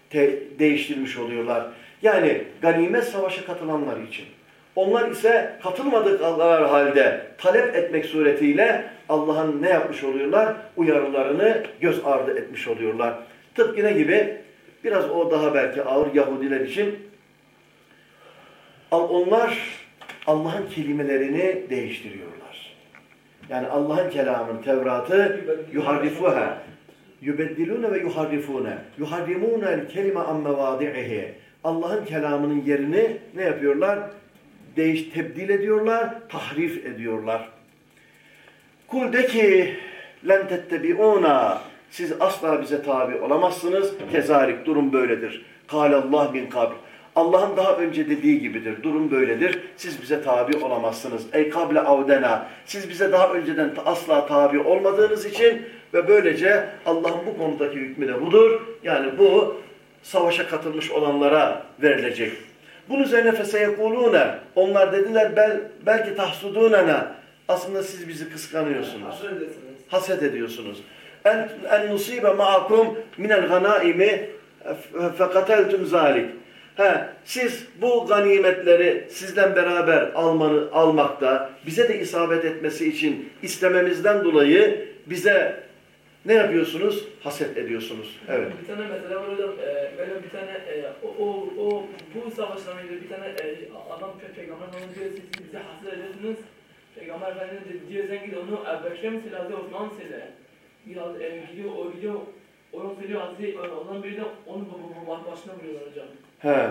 Te değiştirmiş oluyorlar. Yani ganimet savaşa katılanlar için. Onlar ise katılmadıkları halde talep etmek suretiyle Allah'ın ne yapmış oluyorlar? Uyarılarını göz ardı etmiş oluyorlar. Tıpkı ne gibi? Biraz o daha belki ağır Yahudiler için. Onlar Allah'ın kelimelerini değiştiriyorlar. Yani Allah'ın kelamını, Tevrat'ı yuharrifuha yubeddilune ve yuharrifune yuharrimune el kelime an mevadi'ihi Allah'ın kelamının yerini ne yapıyorlar? Değiş, tebdil ediyorlar, tahrif ediyorlar. Kul de ki len tettebi'una siz asla bize tabi olamazsınız. Kezalik durum böyledir. Kâlallah bin kabl. Allah'ın daha önce dediği gibidir. Durum böyledir. Siz bize tabi olamazsınız. Ey kable avdena. Siz bize daha önceden asla tabi olmadığınız için ve böylece Allah'ın bu konudaki hükmü de budur. Yani bu savaşa katılmış olanlara verilecek. Bunun üzerine feseyekulune. Onlar dediler bel, belki tahsudunena. Aslında siz bizi kıskanıyorsunuz. Haset ediyorsunuz. En, en nusibe ma'akum minel ganaimi fekateltum zalik. He, siz bu ganimetleri sizden beraber almanı, almakta, bize de isabet etmesi için istememizden dolayı bize ne yapıyorsunuz? Haset ediyorsunuz. Evet. Bir tane mesela var hocam, böyle bir tane e, o, o, o bu savaştan önce bir tane e, adam pe- peygamber onu diyor siz bize haset ediyorsunuz. Peygamber Efendimiz diyor sen git onu Ebubekir'e mi Hazreti Osman söyle. Biraz e, gidiyor o gidiyor onu söylüyor Hazreti ondan biri de onu bu, bu, bu başına vuruyorlar hocam. He.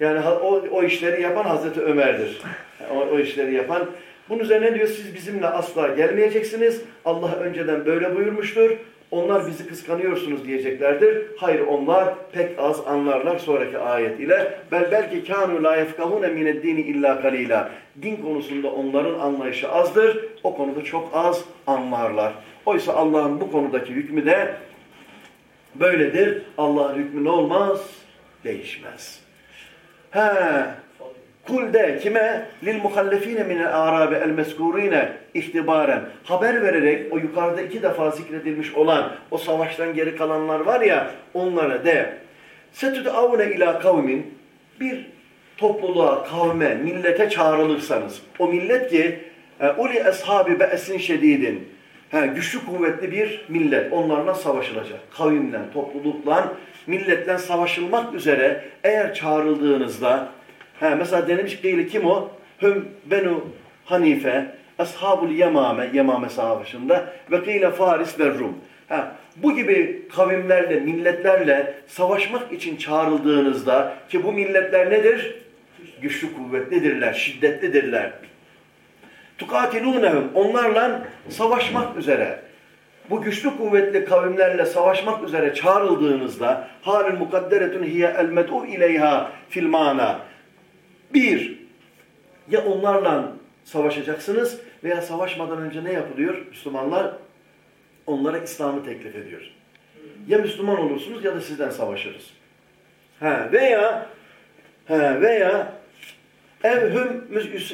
Yani o, o işleri yapan Hazreti Ömer'dir. O, o işleri yapan. Bunun üzerine diyor siz bizimle asla gelmeyeceksiniz. Allah önceden böyle buyurmuştur. Onlar bizi kıskanıyorsunuz diyeceklerdir. Hayır onlar pek az anlarlar sonraki ayet ile. Bel belki kânû lâ yefkahûne mineddîni illâ kalîlâ. Din konusunda onların anlayışı azdır. O konuda çok az anlarlar. Oysa Allah'ın bu konudaki hükmü de böyledir. Allah'ın hükmü ne olmaz? Değişmez. He, Kul de kime? Lil muhallefine minel arabi el meskurine ihtibaren. Haber vererek o yukarıda iki defa zikredilmiş olan o savaştan geri kalanlar var ya onlara de. Setüd'avne ila kavmin bir topluluğa, kavme, millete çağrılırsanız o millet ki e, uli eshabi be'esin şedidin He, güçlü kuvvetli bir millet. Onlarla savaşılacak. Kavimle, toplulukla, milletle savaşılmak üzere eğer çağrıldığınızda he, mesela denilmiş değil kim o? Hüm benu Hanife, Ashabul Yemame, Yemame savaşında ve kıyle Faris ve Rum. Ha, bu gibi kavimlerle, milletlerle savaşmak için çağrıldığınızda ki bu milletler nedir? Güçlü kuvvetlidirler, şiddetlidirler. Tukatilûnehum onlarla savaşmak üzere. Bu güçlü kuvvetli kavimlerle savaşmak üzere çağrıldığınızda halin mukadderetun hiye el med'u ileyha fil mana. Bir, ya onlarla savaşacaksınız veya savaşmadan önce ne yapılıyor? Müslümanlar onlara İslam'ı teklif ediyor. Ya Müslüman olursunuz ya da sizden savaşırız. Ha, veya ha, veya evhüm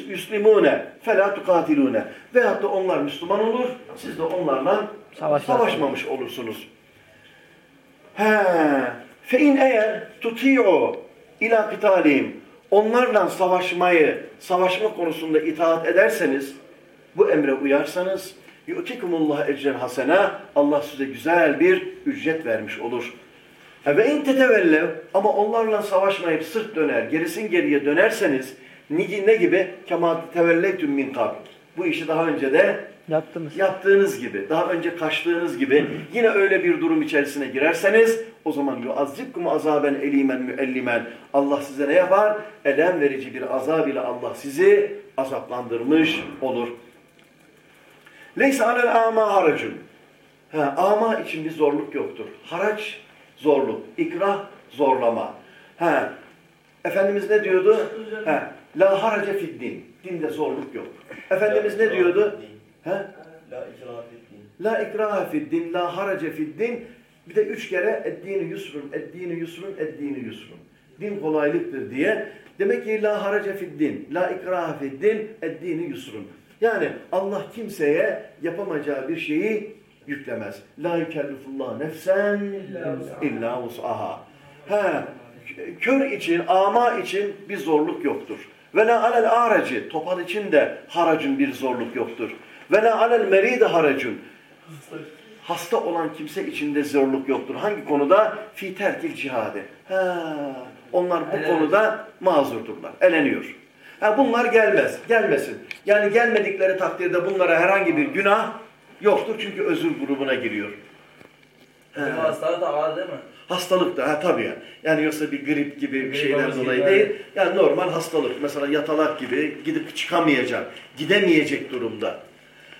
müslimune felâ tukatilûne veyahut da onlar Müslüman olur, siz de onlarla savaşmamış olursunuz. He, fe in eğer tuti'u ila kıtalihim onlarla savaşmayı, savaşma konusunda itaat ederseniz, bu emre uyarsanız, yu'tikumullah ecren hasena, Allah size güzel bir ücret vermiş olur. Ve in tetevellev ama onlarla savaşmayıp sırt döner, gerisin geriye dönerseniz, ni- ne gibi? Kema tevelleytüm min kabl. Bu işi daha önce de Yaptınız. yaptığınız gibi, daha önce kaçtığınız gibi yine öyle bir durum içerisine girerseniz o zaman yuazzibkum azaben elimen müellimen Allah size ne yapar? Elem verici bir azab ile Allah sizi azaplandırmış olur. Leysa alel ama haracun. Ha, ama için bir zorluk yoktur. Haraç zorluk, ikrah zorlama. Ha, Efendimiz ne diyordu? Ha, la harace fid din. Dinde zorluk yok. Efendimiz ne diyordu? Ha? La ikraha fiddin. La ikraha fid din, la harace. Bir de üç kere eddini yusrun, eddini yusrun, eddini yusrun. Din kolaylıktır diye. Demek ki la harace fid din, la ikraha fid din, eddini yusrun. Yani Allah kimseye yapamayacağı bir şeyi yüklemez. La yükellifullah nefsen illa vus'aha. Ha, kör için, ama için bir zorluk yoktur. Ve la alel aracı, topal için de haracın bir zorluk yoktur. Ve la alel meride haracun, hasta olan kimse içinde zorluk yoktur. Hangi konuda? Fi terkil cihade. Ha, onlar bu Evet. konuda mazurdurlar. Eleniyor. Ha, bunlar gelmez. Gelmesin. Yani gelmedikleri takdirde bunlara herhangi bir günah yoktur. Çünkü özür grubuna giriyor. Bizim hastalık da ağır değil mi? Hastalık da ha tabii ya. Yani yoksa bir grip gibi bir şeyden olması dolayı gibi, değil. Yani normal hastalık. Mesela yatalak gibi gidip çıkamayacak, gidemeyecek durumda.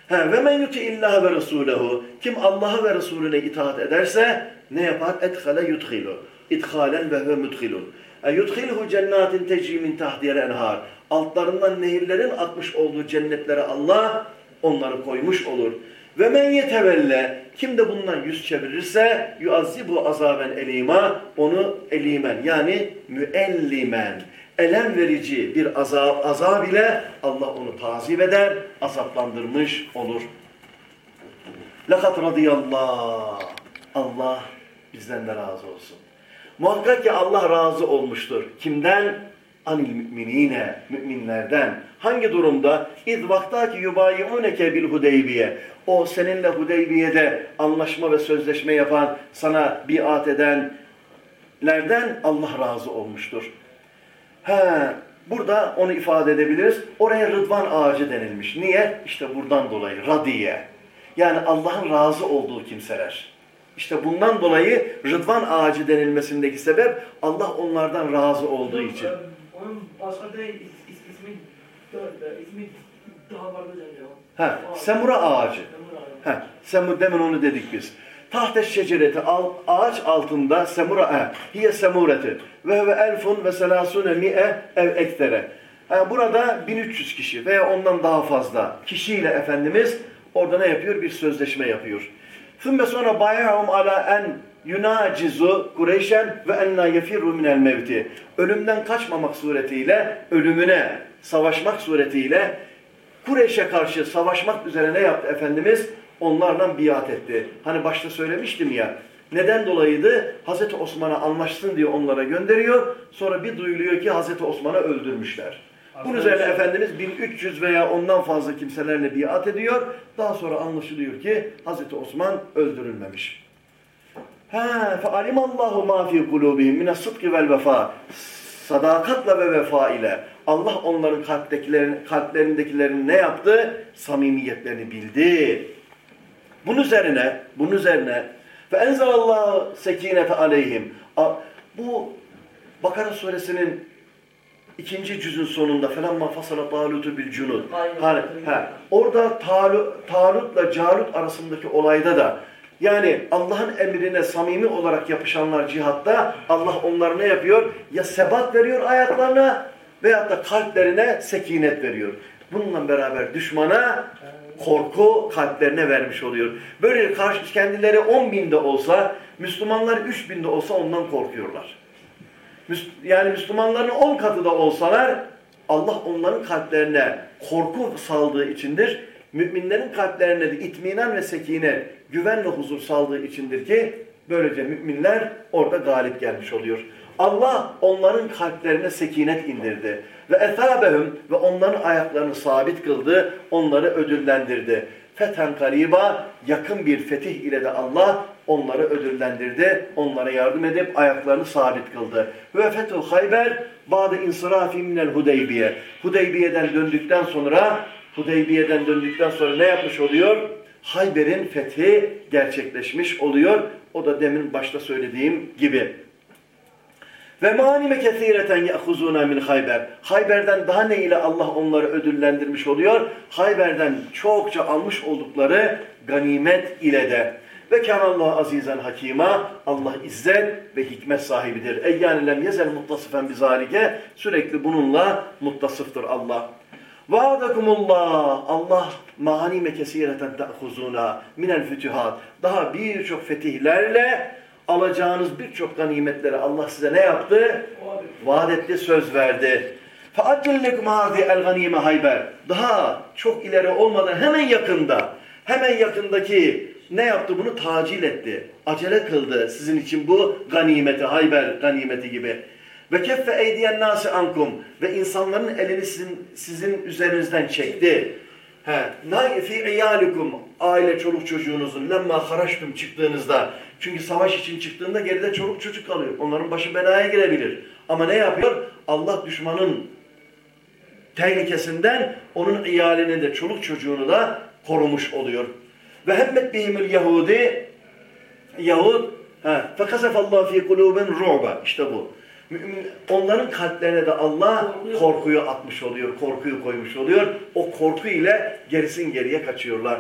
Ha, ve men yuti illaha ve rasulehu. Kim Allah'a ve Resulüne itaat ederse ne yapar? Edhale yudhilu. İdhalen ve huve mudhilun. E, Yudhilhu cennatin tecri min tahtiyel enhar. Altlarından nehirlerin akmış olduğu cennetlere Allah onları koymuş olur. Ve men yetevelle kim de bundan yüz çevirirse yuazzibu azaben elima onu elimen yani müellimen elem verici bir azab, azab ile Allah onu tazip eder, azaplandırmış olur. Lakat radıyallah. Allah bizden de razı olsun. Muhakkak ki Allah razı olmuştur. Kimden? Anil müminine, müminlerden. Hangi durumda? İz vaktaki yubayi'uneke bil hudeybiye. O seninle Hudeybiye'de anlaşma ve sözleşme yapan, sana biat edenlerden Allah razı olmuştur. He, burada onu ifade edebiliriz. Oraya rıdvan ağacı denilmiş. Niye? İşte buradan dolayı. Radiye. Yani Allah'ın razı olduğu kimseler. İşte bundan dolayı rıdvan ağacı denilmesindeki sebep Allah onlardan razı olduğu için. Onun başka da is, ismi, da, ismi daha vardı. Ha, semura ağacı. Ha, semur demin onu dedik biz. Tahte şecereti al, ağaç altında semura e, hiye semureti ve ve elfun ve selasune mi'e ev ektere. Ha, burada 1300 kişi veya ondan daha fazla kişiyle Efendimiz orada ne yapıyor? Bir sözleşme yapıyor. Sümme sonra bayahum ala en yunacizu Kureyşen ve enna yefirru minel mevti. Ölümden kaçmamak suretiyle, ölümüne savaşmak suretiyle Kureyş'e karşı savaşmak üzere ne yaptı Efendimiz? Onlardan biat etti. Hani başta söylemiştim ya. Neden dolayıydı? Hazreti Osman'a anlaşsın diye onlara gönderiyor. Sonra bir duyuluyor ki Hazreti Osman'ı öldürmüşler. Bunun üzerine Efendimiz 1300 veya ondan fazla kimselerle biat ediyor. Daha sonra anlaşılıyor ki Hazreti Osman öldürülmemiş. Ha, فَعَلِمَ اللّٰهُ مَا فِي قُلُوبِهِمْ مِنَ الصِّدْقِ وَالْوَفَاءِ Sadakatla ve vefa ile Allah onların kalptekilerin, kalplerindekilerin ne yaptı? Samimiyetlerini bildi. bunun üzerine, bunun üzerine ve enzelallahu sekinete aleyhim. Bu Bakara suresinin ikinci cüzün sonunda falan mafasala talutu bil cunud. Hani, ha, orada Talut, Talut'la Calut arasındaki olayda da yani Allah'ın emrine samimi olarak yapışanlar cihatta Allah onlara ne yapıyor? Ya sebat veriyor ayaklarına veyahut da kalplerine sekinet veriyor. Bununla beraber düşmana korku kalplerine vermiş oluyor. Böyle karşı kendileri 10 binde olsa, Müslümanlar 3 binde olsa ondan korkuyorlar. Yani Müslümanların 10 katı da olsalar Allah onların kalplerine korku saldığı içindir. Müminlerin kalplerine de itminan ve sekine, güven ve huzur saldığı içindir ki böylece müminler orada galip gelmiş oluyor. Allah onların kalplerine sekinet indirdi. Ve ethabehum ve onların ayaklarını sabit kıldı, onları ödüllendirdi. Fethen kariba, yakın bir fetih ile de Allah onları ödüllendirdi, onlara yardım edip ayaklarını sabit kıldı. Ve fethu Hayber, bazı insirafi minel Hudeybiye. Hudeybiye'den döndükten sonra Hudeybiye'den döndükten sonra ne yapmış oluyor? Hayber'in fethi gerçekleşmiş oluyor. O da demin başta söylediğim gibi. Ve manime kesireten yahuzuna min Hayber. Hayber'den daha ne ile Allah onları ödüllendirmiş oluyor? Hayber'den çokça almış oldukları ganimet ile de. Ve kânallâhu azîzen hakîmâ. Allah izzet ve hikmet sahibidir. Eyyâni lem yezel muttasıfen bizâlike. Sürekli bununla muttasıftır Allah. Vaadakumullah. Allah manime kesireten te'huzuna minel fütühat. Daha birçok fetihlerle alacağınız birçok ganimetleri Allah size ne yaptı? Vaat etti, söz verdi. فَاَجَّلْلَكُمْ هَذِي الْغَن۪يمَ Hayber. Daha çok ileri olmadan hemen yakında, hemen yakındaki ne yaptı bunu? Tacil etti. Acele kıldı sizin için bu ganimeti, Hayber ganimeti gibi. Ve keffe eydiyen nasi ankum ve insanların elini sizin, sizin üzerinizden çekti. He, fi iyalikum aile çoluk çocuğunuzun lemma haraştum çıktığınızda çünkü savaş için çıktığında geride çoluk çocuk kalıyor. Onların başı belaya girebilir. Ama ne yapıyor? Allah düşmanın tehlikesinden onun iyalini de çoluk çocuğunu da korumuş oluyor. Ve hemmet bihimul Yahudi Yahud fekasefallahu fi kulubin ru'ba işte bu. Mümin, onların kalplerine de Allah korkuyu atmış oluyor, korkuyu koymuş oluyor. O korku ile gerisin geriye kaçıyorlar.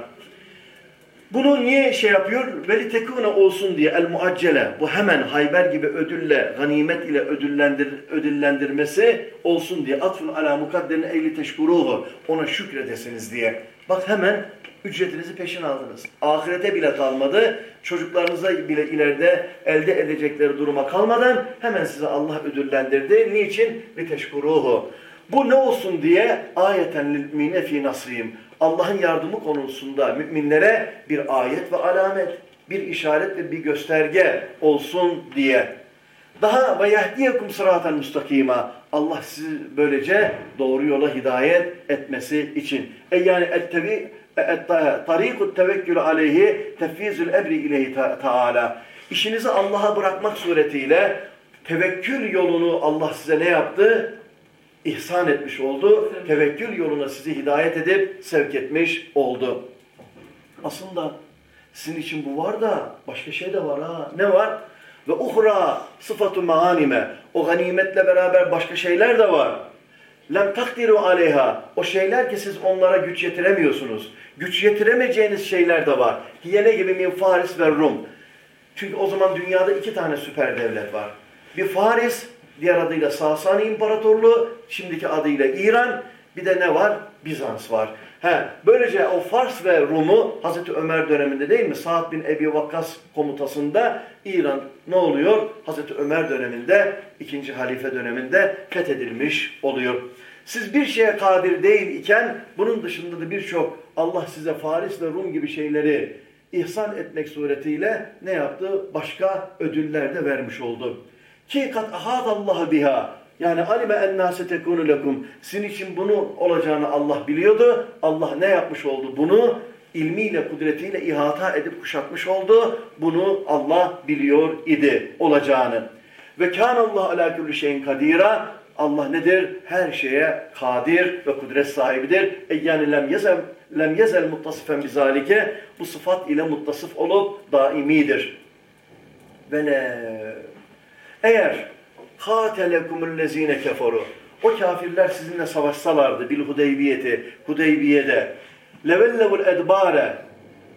Bunu niye şey yapıyor? Veli tekune olsun diye el muaccele. Bu hemen Hayber gibi ödülle, ganimet ile ödüllendir, ödüllendirmesi olsun diye. Atfun ala mukadderin eyli teşkuruhu. Ona şükredesiniz diye. Bak hemen ücretinizi peşin aldınız. Ahirete bile kalmadı. Çocuklarınıza bile ileride elde edecekleri duruma kalmadan hemen size Allah ödüllendirdi. Niçin? Li teşkuruhu. Bu ne olsun diye ayeten lil mine fi nasrihim. Allah'ın yardımı konusunda müminlere bir ayet ve alamet, bir işaret ve bir gösterge olsun diye. Daha ve yehdiyekum sıraten müstakima. Allah sizi böylece doğru yola hidayet etmesi için. E yani ettevi tarikut tevekkül aleyhi tefvizül ebri ileyhi taala. İşinizi Allah'a bırakmak suretiyle tevekkül yolunu Allah size ne yaptı? ihsan etmiş oldu. Tevekkül yoluna sizi hidayet edip sevk etmiş oldu. Aslında sizin için bu var da başka şey de var ha. Ne var? Ve uhra sıfatu maanime. O ganimetle beraber başka şeyler de var. Lem takdiru aleyha. O şeyler ki siz onlara güç yetiremiyorsunuz. Güç yetiremeyeceğiniz şeyler de var. Hiyene gibi min Faris ve Rum. Çünkü o zaman dünyada iki tane süper devlet var. Bir Faris, diğer adıyla Sasani İmparatorluğu, şimdiki adıyla İran, bir de ne var? Bizans var. He, böylece o Fars ve Rum'u Hazreti Ömer döneminde değil mi? Sa'd bin Ebi Vakkas komutasında İran ne oluyor? Hazreti Ömer döneminde, ikinci halife döneminde fethedilmiş oluyor. Siz bir şeye kadir değil iken bunun dışında da birçok Allah size Faris ve Rum gibi şeyleri ihsan etmek suretiyle ne yaptı? Başka ödüller de vermiş oldu. Ki kat ahadallahu biha. Yani alime ennâse tekûnü lekum. Sizin için bunu olacağını Allah biliyordu. Allah ne yapmış oldu? Bunu ilmiyle, kudretiyle ihata edip kuşatmış oldu. Bunu Allah biliyor idi olacağını. Ve kânallahu alâ kulli şeyin kadîrâ. Allah nedir? Her şeye kadir ve kudret sahibidir. E yani lem yezel, lem yezel muttasıfen bizalike. Bu sıfat ile muttasıf olup daimidir. Ve ne? Eğer kâtelekumullezîne keferu. O kafirler sizinle savaşsalardı bil hudeybiyeti, Hudeybiye'de edbare.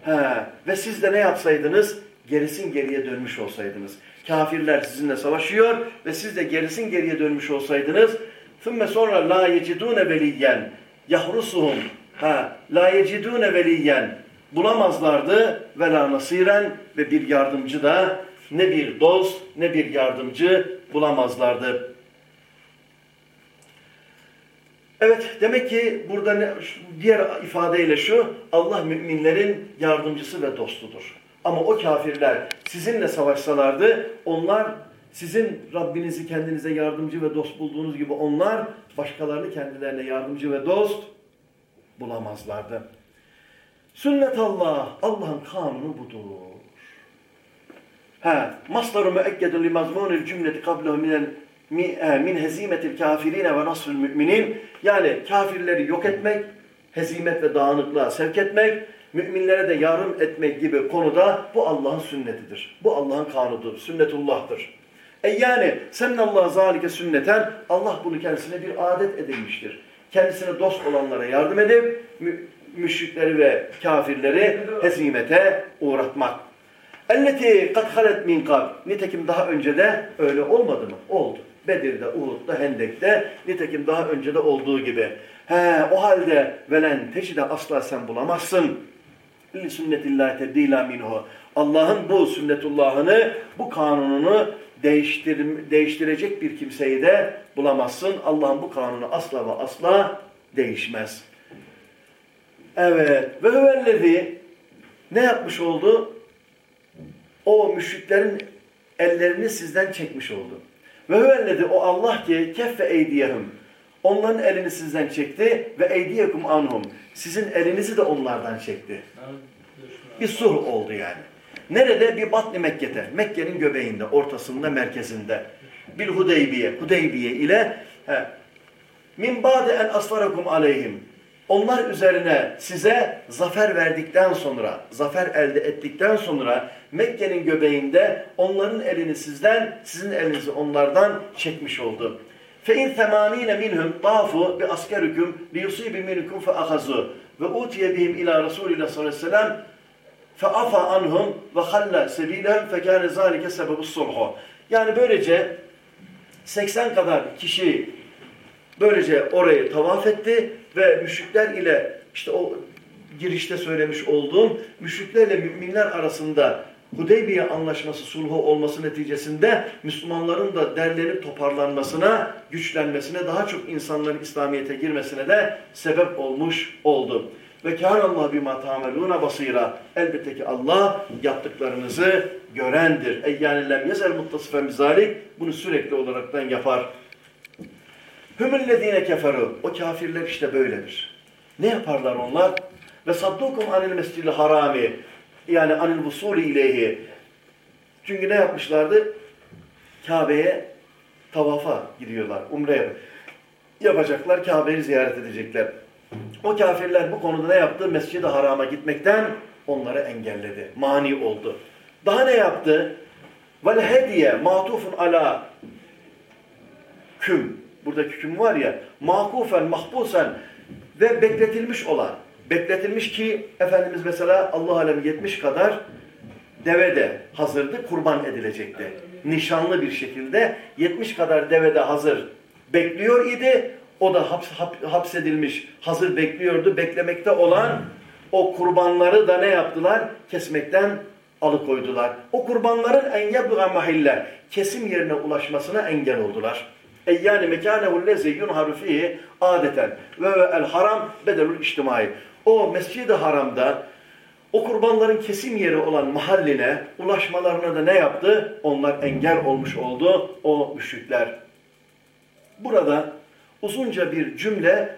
Ha, ve siz de ne yapsaydınız? Gerisin geriye dönmüş olsaydınız. Kafirler sizinle savaşıyor ve siz de gerisin geriye dönmüş olsaydınız ثُمَّ sonra la yecidune veliyen yahrusuhum. Ha la yecidune veliyen bulamazlardı. Ve la ve bir yardımcı da ne bir dost ne bir yardımcı bulamazlardı. Evet demek ki burada ne, diğer ifadeyle şu Allah müminlerin yardımcısı ve dostudur. Ama o kafirler sizinle savaşsalardı onlar sizin Rabbinizi kendinize yardımcı ve dost bulduğunuz gibi onlar başkalarını kendilerine yardımcı ve dost bulamazlardı. Sünnet Allah, Allah'ın kanunu budur. Ha, masdaru müekkedun li mazmunil cümleti kablehu minel min hezimetil kafirine ve nasrul müminin yani kafirleri yok etmek hezimet ve dağınıklığa sevk etmek, müminlere de yardım etmek gibi konuda bu Allah'ın sünnetidir. Bu Allah'ın kanunudur, sünnetullah'tır. E yani Allah zalike sünneten Allah bunu kendisine bir adet edilmiştir. Kendisine dost olanlara yardım edip mü müşrikleri ve kafirleri hezimete uğratmak. Elleti kad halet min kab. Nitekim daha önce de öyle olmadı mı? Oldu. Bedir'de, Uhud'da, Hendek'te nitekim daha önce de olduğu gibi. He, o halde velen teşide asla sen bulamazsın. Sünnetillahi tebdila minhu. Allah'ın bu sünnetullahını, bu kanununu değiştir, değiştirecek bir kimseyi de bulamazsın. Allah'ın bu kanunu asla ve asla değişmez. Evet. Ve huvellezi ne yapmış oldu? O müşriklerin ellerini sizden çekmiş oldu. Ve huvellezi o Allah ki keffe eydiyehum. Onların elini sizden çekti ve eydiyekum anhum. Sizin elinizi de onlardan çekti. Bir sulh oldu yani. Nerede? Bir Batni Mekke'de. Mekke'nin göbeğinde, ortasında, merkezinde. Bir Hudeybiye. Hudeybiye ile he, min ba'de en asfarakum aleyhim. Onlar üzerine size zafer verdikten sonra, zafer elde ettikten sonra Mekke'nin göbeğinde onların elini sizden, sizin elinizi onlardan çekmiş oldu. فَاِنْ ثَمَان۪ينَ مِنْهُمْ طَافُوا بِأَسْكَرِكُمْ لِيُصِيبِ مِنْكُمْ فَأَخَزُوا وَاُوْتِيَ بِهِمْ اِلَى رَسُولِ اللّٰهِ sallallahu aleyhi ve sellem فَأَفَى عَنْهُمْ وَخَلَّ سَب۪يلَهُمْ فَكَانَ ذَٰلِكَ سَبَبُ الصُّلْحُ Yani böylece 80 kadar kişi böylece orayı tavaf etti ve müşrikler ile işte o girişte söylemiş olduğum müşriklerle müminler arasında Hudeybiye anlaşması sulhu olması neticesinde Müslümanların da derlenip toparlanmasına, güçlenmesine, daha çok insanların İslamiyet'e girmesine de sebep olmuş oldu. Ve kârallâh bimâ tâmelûne basîrâ. Elbette ki Allah yaptıklarınızı görendir. E yani lem yezel muttasıfen bizalik. Bunu sürekli olaraktan yapar. Hümüllezîne keferu. O kafirler işte böyledir. Ne yaparlar onlar? Ve saddukum anil mescidil harami. Yani anil vusulü ileyhi. Çünkü ne yapmışlardı? Kabe'ye tavafa gidiyorlar. Umre yapacaklar. Kabe'yi ziyaret edecekler. O kafirler bu konuda ne yaptı? Mescid-i Haram'a gitmekten onları engelledi. Mani oldu. Daha ne yaptı? Vel hediye matufun ala küm. Burada küm var ya. Makufen, mahpusen ve bekletilmiş olan. Bekletilmiş ki Efendimiz mesela Allah alem 70 kadar deve de hazırdı, kurban edilecekti. Nişanlı bir şekilde 70 kadar deve de hazır bekliyor idi. O da haps, hap, hapsedilmiş, hazır bekliyordu. Beklemekte olan o kurbanları da ne yaptılar? Kesmekten alıkoydular. O kurbanların en yabga mahille, kesim yerine ulaşmasına engel oldular. E yani mekânehu lezi yunharu fihi adeten ve el haram bedelul içtimai. O mescid-i haramda o kurbanların kesim yeri olan mahalline ulaşmalarına da ne yaptı? Onlar engel olmuş oldu o müşrikler. Burada uzunca bir cümle,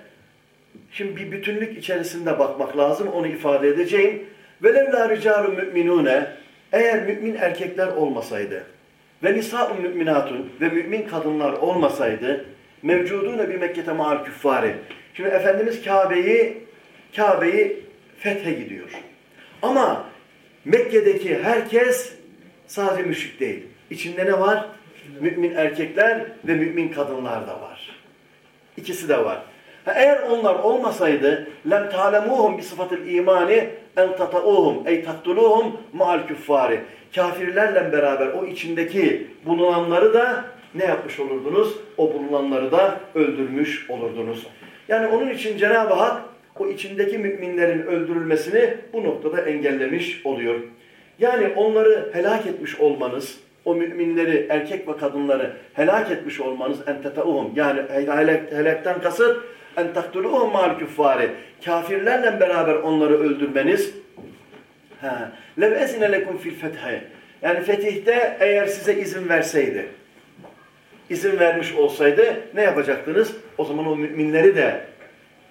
şimdi bir bütünlük içerisinde bakmak lazım, onu ifade edeceğim. وَلَوْلَا رِجَالُ müminune Eğer mümin erkekler olmasaydı ve nisa-ı müminatun ve mümin kadınlar olmasaydı mevcudune bir Mekke'te maal küffari. Şimdi Efendimiz Kabe'yi Kabe'yi fethe gidiyor. Ama Mekke'deki herkes sadece müşrik değil. İçinde ne var? Mümin erkekler ve mümin kadınlar da var. İkisi de var. Ha, eğer onlar olmasaydı lem ta'lemuhum bi sıfatil imani en tatauhum ey taktuluhum ma'al küffari. Kafirlerle beraber o içindeki bulunanları da ne yapmış olurdunuz? O bulunanları da öldürmüş olurdunuz. Yani onun için Cenab-ı Hak o içindeki müminlerin öldürülmesini bu noktada engellemiş oluyor. Yani onları helak etmiş olmanız, o müminleri, erkek ve kadınları helak etmiş olmanız entetauhum yani helak, helaktan kasıt en taktuluhum mal küffari kafirlerle beraber onları öldürmeniz ha lev lekum fil fethi yani fetihte eğer size izin verseydi izin vermiş olsaydı ne yapacaktınız? O zaman o müminleri de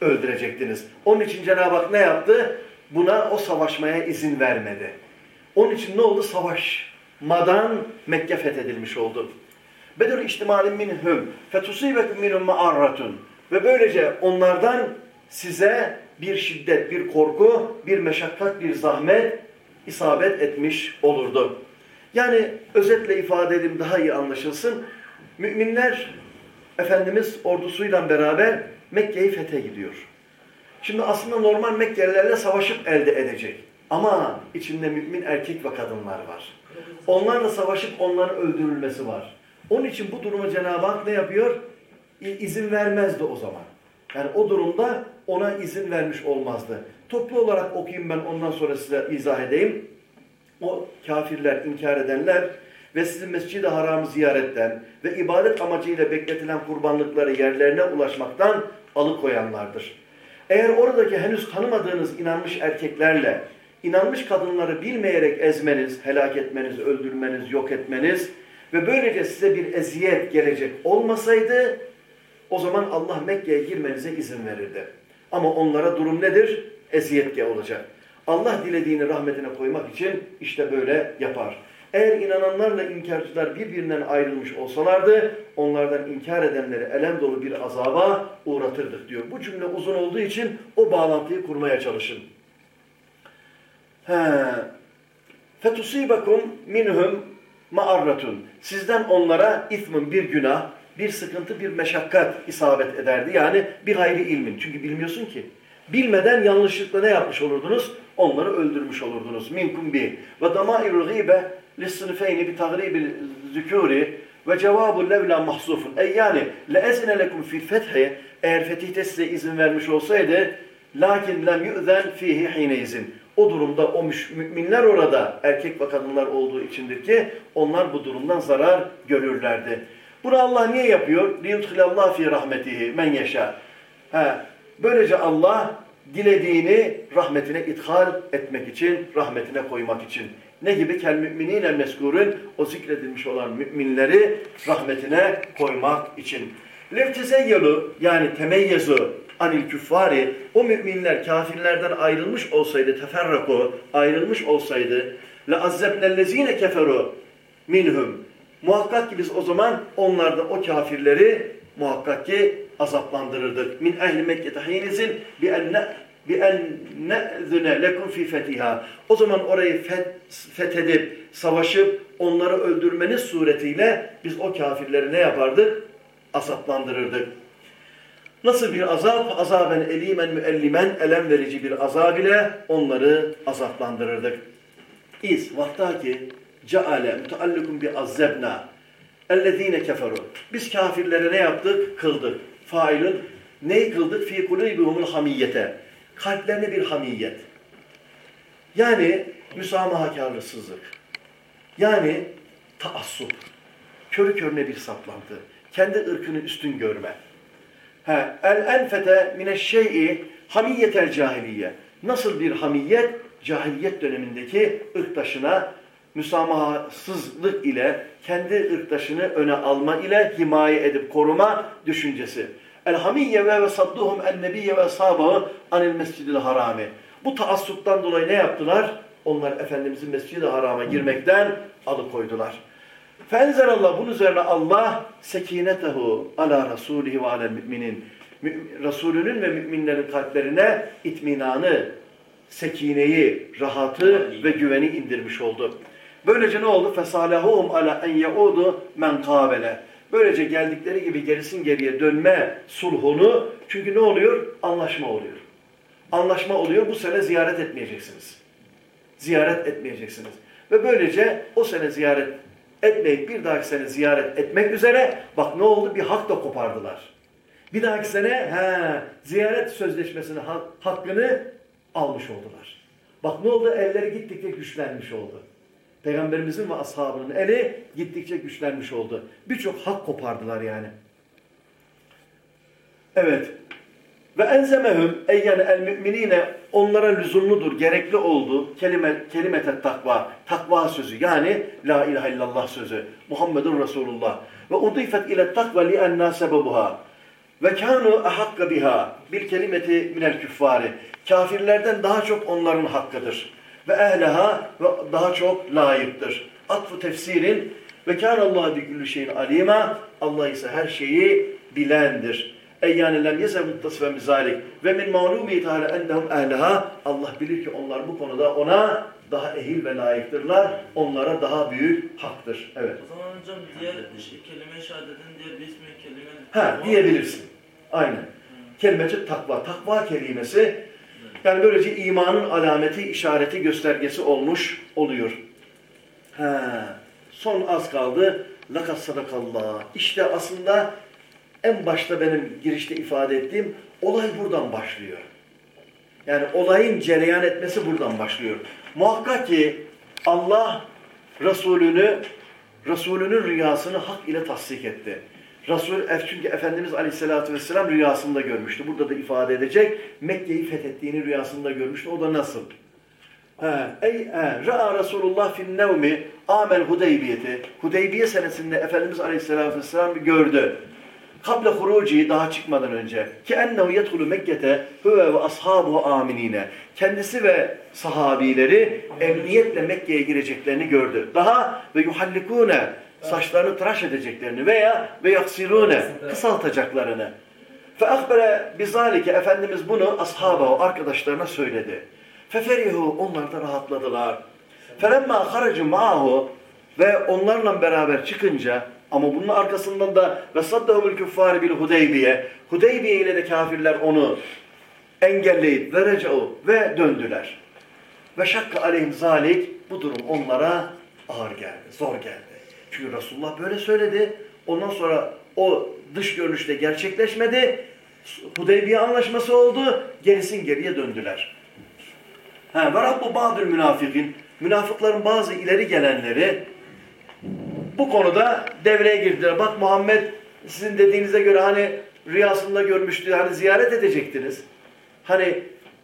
öldürecektiniz. Onun için Cenab-ı Hak ne yaptı? Buna o savaşmaya izin vermedi. Onun için ne oldu? Savaşmadan Mekke fethedilmiş oldu. Bedir ihtimalin minhum fetusibekum minhum ma'arratun ve böylece onlardan size bir şiddet, bir korku, bir meşakkat, bir zahmet isabet etmiş olurdu. Yani özetle ifade edeyim daha iyi anlaşılsın. Müminler Efendimiz ordusuyla beraber Mekke'yi fethe gidiyor. Şimdi aslında normal Mekkelilerle savaşıp elde edecek. Ama içinde mümin erkek ve kadınlar var. Onlarla savaşıp onların öldürülmesi var. Onun için bu duruma Cenab-ı Hak ne yapıyor? İzin vermezdi o zaman. Yani o durumda ona izin vermiş olmazdı. Toplu olarak okuyayım ben ondan sonra size izah edeyim. O kafirler, inkar edenler ve sizin mescid-i haramı ziyaretten ve ibadet amacıyla bekletilen kurbanlıkları yerlerine ulaşmaktan alıkoyanlardır. Eğer oradaki henüz tanımadığınız inanmış erkeklerle inanmış kadınları bilmeyerek ezmeniz, helak etmeniz, öldürmeniz, yok etmeniz ve böylece size bir eziyet gelecek olmasaydı o zaman Allah Mekke'ye girmenize izin verirdi. Ama onlara durum nedir? Eziyet olacak. Allah dilediğini rahmetine koymak için işte böyle yapar. Eğer inananlarla inkarcılar birbirinden ayrılmış olsalardı onlardan inkar edenleri elem dolu bir azaba uğratırdık diyor. Bu cümle uzun olduğu için o bağlantıyı kurmaya çalışın. فَتُصِيبَكُمْ minhum maarratun. Sizden onlara ismin bir günah, bir sıkıntı, bir meşakkat isabet ederdi. Yani bir hayri ilmin. Çünkü bilmiyorsun ki. Bilmeden yanlışlıkla ne yapmış olurdunuz? Onları öldürmüş olurdunuz. Minkum bi. Ve damairul gıbe lissınıfeyni bi tagribil zükûri ve cevabu levla mahzufun. Ey yani le ezine lekum fil fethi eğer fetihte size izin vermiş olsaydı lakin lem yu'zen fihi hineyizin. O durumda o müminler orada erkek ve kadınlar olduğu içindir ki onlar bu durumdan zarar görürlerdi. Bunu Allah niye yapıyor? لِيُدْخِلَ fi rahmetihi men yeşâ. Böylece Allah dilediğini rahmetine ithal etmek için, rahmetine koymak için. Ne gibi? Kel müminine meskurun o zikredilmiş olan müminleri rahmetine koymak için. Levtizeyyelu yani temeyyezu anil küffari o müminler kafirlerden ayrılmış olsaydı teferraku ayrılmış olsaydı le azzebnellezine keferu minhum muhakkak ki biz o zaman onlardan o kafirleri muhakkak ki azaplandırırdık. Min ehli Mekke tahinizin bi enne bi en ne'züne lekum fi fetiha. O zaman orayı fethedip, savaşıp onları öldürmeniz suretiyle biz o kafirleri ne yapardık? Azaplandırırdık. Nasıl bir azap? Azaben elimen müellimen, elem verici bir azab ile onları azaplandırırdık. İz, vaktaki ceale müteallikum bi azzebna ellezine keferu. Biz kafirlere ne yaptık? Kıldık. Failin neyi kıldık? Fi kulubihumul hamiyete. Kalplerine bir hamiyet. Yani müsamahakarlısızlık. Yani taassup. Körü körüne bir saplantı. Kendi ırkını üstün görme. El enfete mineşşey'i hamiyetel cahiliye. Nasıl bir hamiyet? Cahiliyet dönemindeki ırktaşına müsamahasızlık ile kendi ırktaşını öne alma ile himaye edip koruma düşüncesi. El-hamiyye ve sadduhum en-nebiyye ve ashabahu anil mescidil harami. Bu taassuptan dolayı ne yaptılar? Onlar Efendimizin mescid-i harama girmekten alıkoydular. Fenzerallah bunun üzerine Allah sekinetehu ala rasulihi ve alel müminin. Resulünün ve müminlerin kalplerine itminanı, sekineyi, rahatı ve güveni indirmiş oldu. Böylece ne oldu? Fesalahuhum ala en yaudu men kabele. Böylece geldikleri gibi gerisin geriye dönme sulhunu çünkü ne oluyor? Anlaşma oluyor. Anlaşma oluyor. Bu sene ziyaret etmeyeceksiniz. Ziyaret etmeyeceksiniz. Ve böylece o sene ziyaret etmeyip bir dahaki sene ziyaret etmek üzere bak ne oldu? Bir hak da kopardılar. Bir dahaki sene he, ziyaret sözleşmesinin hakkını almış oldular. Bak ne oldu? Elleri gittikçe güçlenmiş oldu. Peygamberimizin ve ashabının eli gittikçe güçlenmiş oldu. Birçok hak kopardılar yani. Evet. Ve enzemehum eyyen el müminine onlara lüzumludur, gerekli oldu kelime kelimete takva, takva sözü yani la ilahe illallah sözü. Muhammedun Resulullah. Ve udifet ile takva li enna sebebuha. Ve kanu ahakka biha bil kelimeti minel küffari. Kafirlerden daha çok onların hakkıdır ve ehleha ve daha çok layıktır. Atfu tefsirin ve kânallâhu bi kulli şeyin alîmâ. Allah ise her şeyi bilendir. Ey yani lem yezel muttasıfen bizalik. Ve min ma'lumi teala ennehum ehleha. Allah bilir ki onlar bu konuda ona daha ehil ve layıktırlar. Onlara daha büyük haktır. Evet. O zaman hocam diğer şey, kelime-i şehadetin diğer bir ismi kelime... Ha diyebilirsin. Aynen. Kelimeci takva. Takva kelimesi yani böylece imanın alameti, işareti, göstergesi olmuş oluyor. Ha, son az kaldı. Lakat sadakallah. İşte aslında en başta benim girişte ifade ettiğim olay buradan başlıyor. Yani olayın cereyan etmesi buradan başlıyor. Muhakkak ki Allah Resulünü, Resulünün rüyasını hak ile tasdik etti. Resul, çünkü Efendimiz Aleyhisselatü Vesselam rüyasında görmüştü. Burada da ifade edecek. Mekke'yi fethettiğini rüyasında görmüştü. O da nasıl? Ey, Ra'a Resulullah fin nevmi amel Hudeybiyeti. Hudeybiye senesinde Efendimiz Aleyhisselatü Vesselam gördü. Kable huruci daha çıkmadan önce ki ennehu yedhulu Mekke'te huve ve ashabu aminine. Kendisi ve sahabileri emniyetle Mekke'ye gireceklerini gördü. Daha ve yuhallikune saçlarını tıraş edeceklerini veya ve yaksirune kısaltacaklarını. Fe akbere bizalike Efendimiz bunu ashaba arkadaşlarına söyledi. Feferihu onlar da rahatladılar. Felemma haracu ma'hu ve onlarla beraber çıkınca ama bunun arkasından da ve saddahumul küffari bil Hudeybiye Hudeybiye ile de kafirler onu engelleyip verecau ve döndüler. Ve şakka aleyhim zalik bu durum onlara ağır geldi, zor geldi. Çünkü Resulullah böyle söyledi. Ondan sonra o dış görünüşte gerçekleşmedi. Hudeybiye anlaşması oldu. Gerisin geriye döndüler. Ha, ve Rabbu ba'dül münafikin. Münafıkların bazı ileri gelenleri bu konuda devreye girdiler. Bak Muhammed sizin dediğinize göre hani rüyasında görmüştü. Hani ziyaret edecektiniz. Hani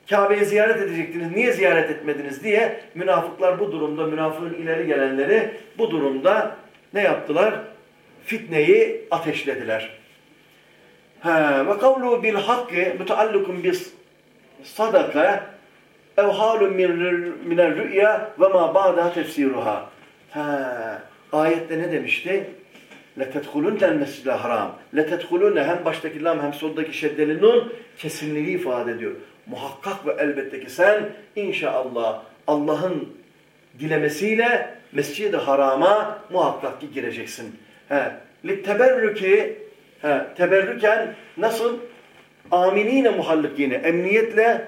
Kabe'yi ziyaret edecektiniz. Niye ziyaret etmediniz diye münafıklar bu durumda, münafığın ileri gelenleri bu durumda ne yaptılar? Fitneyi ateşlediler. Ve kavlu bil hakkı müteallukun bis sadaka ev halun minel rü'ya ve ma ba'da tefsiruha. Ha, ayette ne demişti? لَتَدْخُلُنَّ الْمَسْجِدَ haram. لَتَدْخُلُنَّ hem baştaki lam hem soldaki şeddeli nun kesinliği ifade ediyor. Muhakkak ve elbette ki sen inşallah Allah'ın dilemesiyle Mescid-i Haram'a muhakkak ki gireceksin. He. Litteberrüki he, teberrüken nasıl? Aminine muhallikine, emniyetle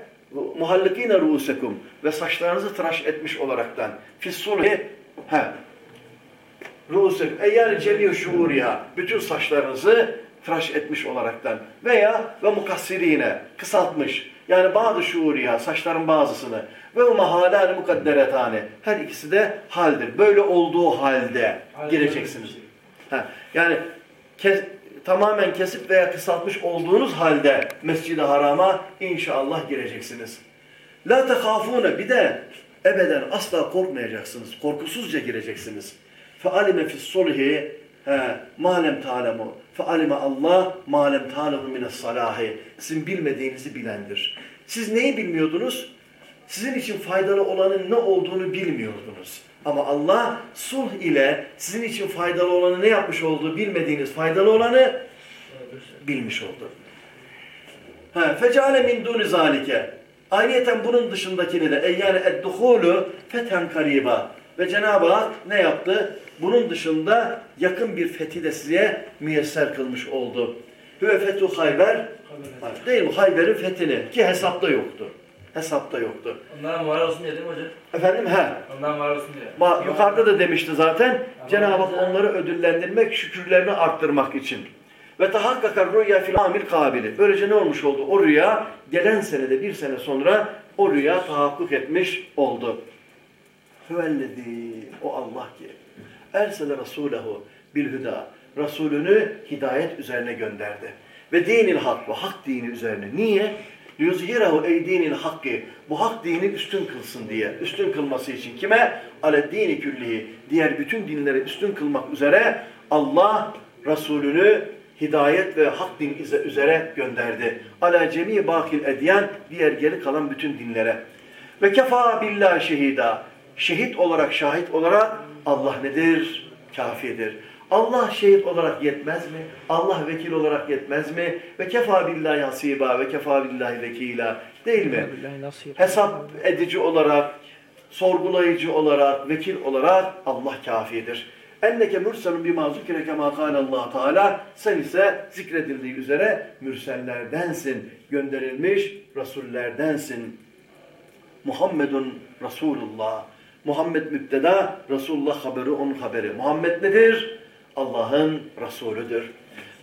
muhallikine ruusekum ve saçlarınızı tıraş etmiş olaraktan. Fissulhi he. Ruusek eyyâli cemî şuuriha bütün saçlarınızı tıraş etmiş olaraktan veya ve mukassirine kısaltmış. Yani bazı şuuriha saçların bazısını ve huma halen mukadderetane. Her ikisi de haldir. Böyle olduğu halde gireceksiniz. Ha, yani kes, tamamen kesip veya kısaltmış olduğunuz halde Mescid-i Haram'a inşallah gireceksiniz. La tehafune bir de ebeden asla korkmayacaksınız. Korkusuzca gireceksiniz. Fealime fis sulhi malem talemu. Fealime Allah malem talemu mines salahi. Sizin bilmediğinizi bilendir. Siz neyi bilmiyordunuz? Sizin için faydalı olanın ne olduğunu bilmiyordunuz. Ama Allah sulh ile sizin için faydalı olanı ne yapmış olduğu bilmediğiniz faydalı olanı bilmiş oldu. Fecale min duni zalike. Ayrıyeten bunun dışındakini de eyyâne edduhûlü fethen kariba. Ve Cenab-ı Hak ne yaptı? Bunun dışında yakın bir fethi de size müyesser kılmış oldu. Hüve fethu Hayber, değil mi? Hayber'in fethini ki hesapta yoktu. Hesapta yoktu. Ondan var olsun diye değil mi hocam? Efendim he. Ondan var olsun diye. Ma, yukarıda da demişti zaten. Cenab-ı Hak onları ödüllendirmek, şükürlerini arttırmak için. Ve tahakkakar rüya fil amil kabili. Böylece ne olmuş oldu? O rüya gelen senede bir sene sonra o rüya tahakkuk etmiş oldu. Hüvellezî o Allah ki ersele rasulehu bil huda Resulünü hidayet üzerine gönderdi. Ve dinil hak ve hak dini üzerine. Niye? Yuzhirehu ey dinil hakkı. Bu hak dini üstün kılsın diye. Üstün kılması için kime? Ale dini küllihi. Diğer bütün dinleri üstün kılmak üzere Allah Resulünü hidayet ve hak din üzere gönderdi. Ala cemi bakil edyen diğer geri kalan bütün dinlere. Ve kefa billah şehida. Şehit olarak, şahit olarak Allah nedir? kafidir. Allah şehit olarak yetmez mi? Allah vekil olarak yetmez mi? Ve kefa billahi hasiba ve kefa billahi vekila. Değil mi? Hesap edici olarak, sorgulayıcı olarak, vekil olarak Allah kafidir. Enneke mürselun bima zükre kema Allah Teala sen ise zikredildiği üzere mürsellerdensin, gönderilmiş rasullerdensin. Muhammedun Resulullah. Muhammed müpteda, Resulullah haberi onun haberi. Muhammed nedir? Allah'ın Resulüdür.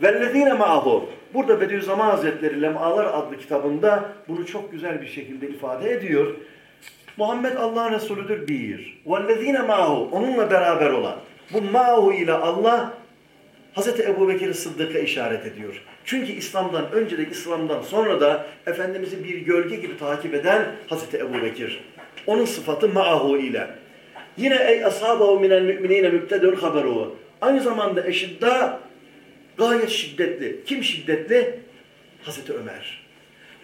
Vellezine ma'ahu. Burada Bediüzzaman Hazretleri Lem'alar adlı kitabında bunu çok güzel bir şekilde ifade ediyor. Muhammed Allah'ın Resulüdür bir. Vellezine ma'ahu. Onunla beraber olan. Bu ma'ahu ile Allah Hazreti Ebu Bekir Sıddık'a işaret ediyor. Çünkü İslam'dan önce de İslam'dan sonra da Efendimiz'i bir gölge gibi takip eden Hazreti Ebu Bekir. Onun sıfatı ma'ahu ile. Yine ey ashabahu minel müminine mübtedül haberuhu. Aynı zamanda eşidda gayet şiddetli. Kim şiddetli? Hazreti Ömer.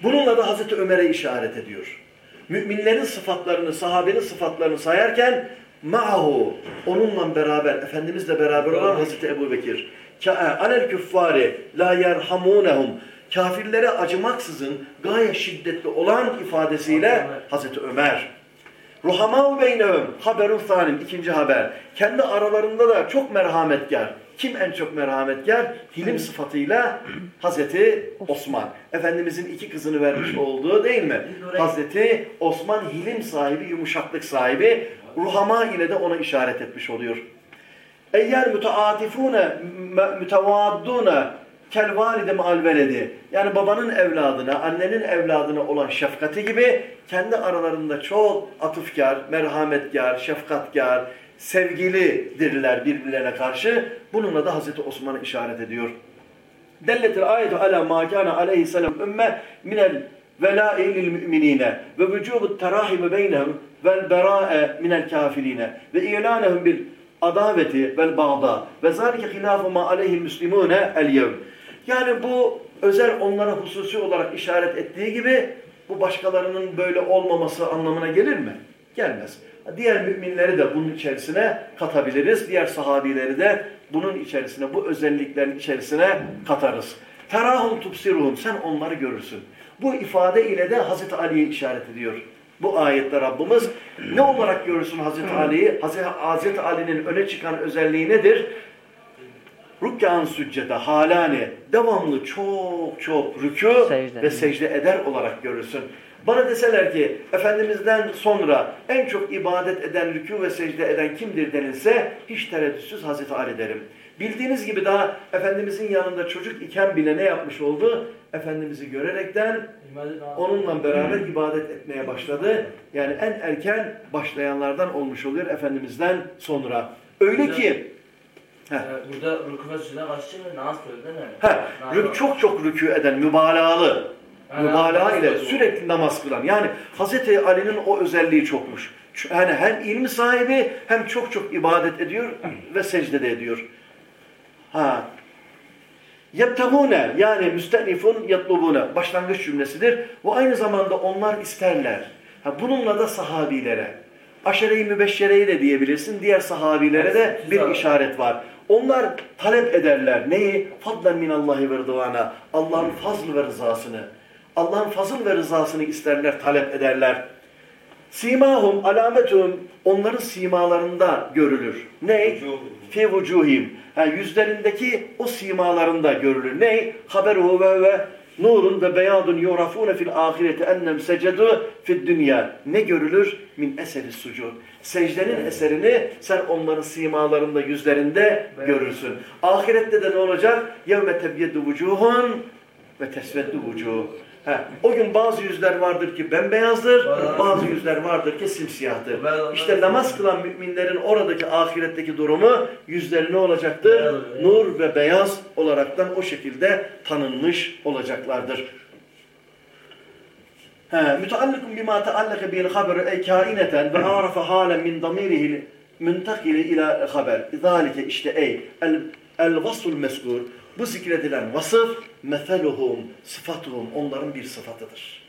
Bununla da Hazreti Ömer'e işaret ediyor. Müminlerin sıfatlarını, sahabenin sıfatlarını sayarken ma'ahu onunla beraber, Efendimizle beraber olan Hazreti Ebu Bekir. Alel küffari la yerhamunehum kafirlere acımaksızın gayet şiddetli olan ifadesiyle Hazreti Ömer. Ruhamâhu beynehum haberun salim ikinci haber. Kendi aralarında da çok merhametkar. Kim en çok merhametkar? Hilim sıfatıyla Hazreti Osman. Efendimizin iki kızını vermiş olduğu değil mi? Hazreti Osman hilim sahibi, yumuşaklık sahibi. Ruhama ile de ona işaret etmiş oluyor. Eğer müteatifune, mütevaddune kel valide mal veledi. Yani babanın evladına, annenin evladına olan şefkati gibi kendi aralarında çok atıfkar, merhametkar, şefkatkar, sevgilidirler birbirlerine karşı. Bununla da Hazreti Osman'a işaret ediyor. Delletil ayetu ala ma kana aleyhisselam ümme minel velâ'i lil müminine ve vücubu terahimi beynehum vel berâe minel kafirine ve ilanehum bil adaveti vel bağda ve zâlike hilâfu ma aleyhil müslimûne el yevm. Yani bu özel onlara hususi olarak işaret ettiği gibi bu başkalarının böyle olmaması anlamına gelir mi? Gelmez. Diğer müminleri de bunun içerisine katabiliriz. Diğer sahabileri de bunun içerisine, bu özelliklerin içerisine katarız. Terahum tubsiruhum. Sen onları görürsün. Bu ifade ile de Hazreti Ali'ye işaret ediyor. Bu ayette Rabbimiz ne olarak görürsün Hazreti Ali'yi? Hazreti, Hazreti Ali'nin öne çıkan özelliği nedir? Rükkan süccede halane devamlı çok çok rükû Secde. ve secde eder olarak görürsün. Bana deseler ki Efendimiz'den sonra en çok ibadet eden, rükû ve secde eden kimdir denilse hiç tereddütsüz Hazreti Ali derim. Bildiğiniz gibi daha Efendimiz'in yanında çocuk iken bile ne yapmış oldu? Efendimiz'i görerekten onunla beraber ibadet etmeye başladı. Yani en erken başlayanlardan olmuş oluyor Efendimiz'den sonra. Öyle ki Heh. Ee, Burada rükû ve sücüne karşı namaz kılıyor değil mi? Rük- çok çok rükû eden, mübalağalı, Ha, mübalağa ile sürekli namaz kılan. Yani Hazreti Ali'nin o özelliği çokmuş. Yani hem ilmi sahibi hem çok çok ibadet ediyor ve secdede ediyor. Ha. Yebtemune yani müstenifun yatlubune başlangıç cümlesidir. Bu aynı zamanda onlar isterler. Ha, bununla da sahabilere, aşere-i mübeşşereyi de diyebilirsin. Diğer sahabilere de bir işaret var. Onlar talep ederler. Neyi? Fadlen minallahi ve rıdvana. Allah'ın fazl ve rızasını. Allah'ın fazıl ve rızasını isterler, talep ederler. Simahum alametum onların simalarında görülür. Ne? Fi vucuhim. Ha, yüzlerindeki o simalarında görülür. Ne? Haberuhu ve ve nurun ve beyadun yurafune fil ahireti ennem secedu fid dünya. Ne görülür? Min eseri sucud. Secdenin eserini sen onların simalarında, yüzlerinde görürsün. Ahirette de ne olacak? Yevme tebyedu vucuhun ve tesveddu vucuh. O gün bazı yüzler vardır ki bembeyazdır, bazı yüzler vardır ki simsiyahtır. İşte namaz kılan müminlerin oradaki ahiretteki durumu yüzleri ne olacaktır? Nur ve beyaz olaraktan o şekilde tanınmış olacaklardır. Müteallikun bima tealleke bil haber ey kaineten ve arafa halen min damirihi müntakili ila haber. Zalike işte ey el, el vasul meskur. Bu zikredilen vasıf mefeluhum, sıfatuhum onların bir sıfatıdır.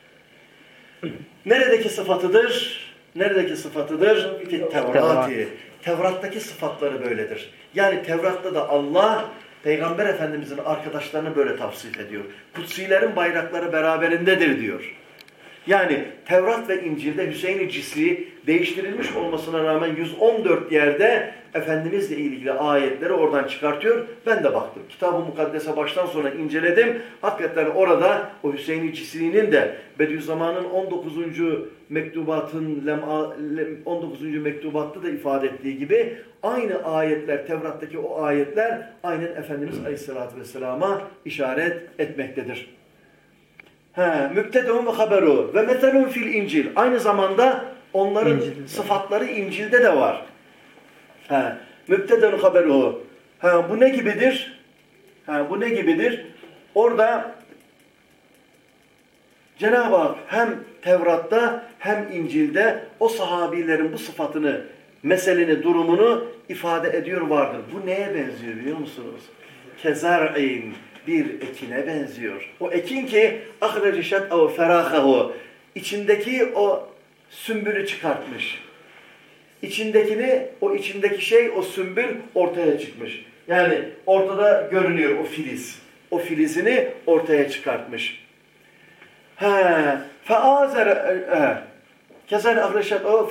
Neredeki sıfatıdır? Neredeki sıfatıdır? Tevrati. Tevrat'taki sıfatları böyledir. Yani Tevrat'ta da Allah Peygamber Efendimizin arkadaşlarını böyle tavsif ediyor. Kutsilerin bayrakları beraberindedir diyor. Yani Tevrat ve İncil'de Hüseyin-i Cisri değiştirilmiş olmasına rağmen 114 yerde Efendimizle ilgili ayetleri oradan çıkartıyor. Ben de baktım. Kitab-ı Mukaddes'e baştan sona inceledim. Hakikaten orada o Hüseyin-i Cisri'nin de Bediüzzaman'ın 19. mektubatın 19. mektubatta da ifade ettiği gibi aynı ayetler, Tevrat'taki o ayetler aynen Efendimiz Aleyhisselatü Vesselam'a işaret etmektedir. He, mübtedun ve haberu ve metelun fil İncil. Aynı zamanda onların İncil'de. sıfatları İncil'de de var. He, mübtedun haberu. He, bu ne gibidir? He, bu ne gibidir? Orada Cenab-ı Hak hem Tevrat'ta hem İncil'de o sahabilerin bu sıfatını, meseleni, durumunu ifade ediyor vardır. Bu neye benziyor biliyor musunuz? Kezar'in bir ekine benziyor. O ekin ki ahreci şet'av ferahahu içindeki o sümbülü çıkartmış. İçindekini, o içindeki şey, o sümbül ortaya çıkmış. Yani ortada görünüyor o filiz. O filizini ortaya çıkartmış. He, feazer kezen ahreşet o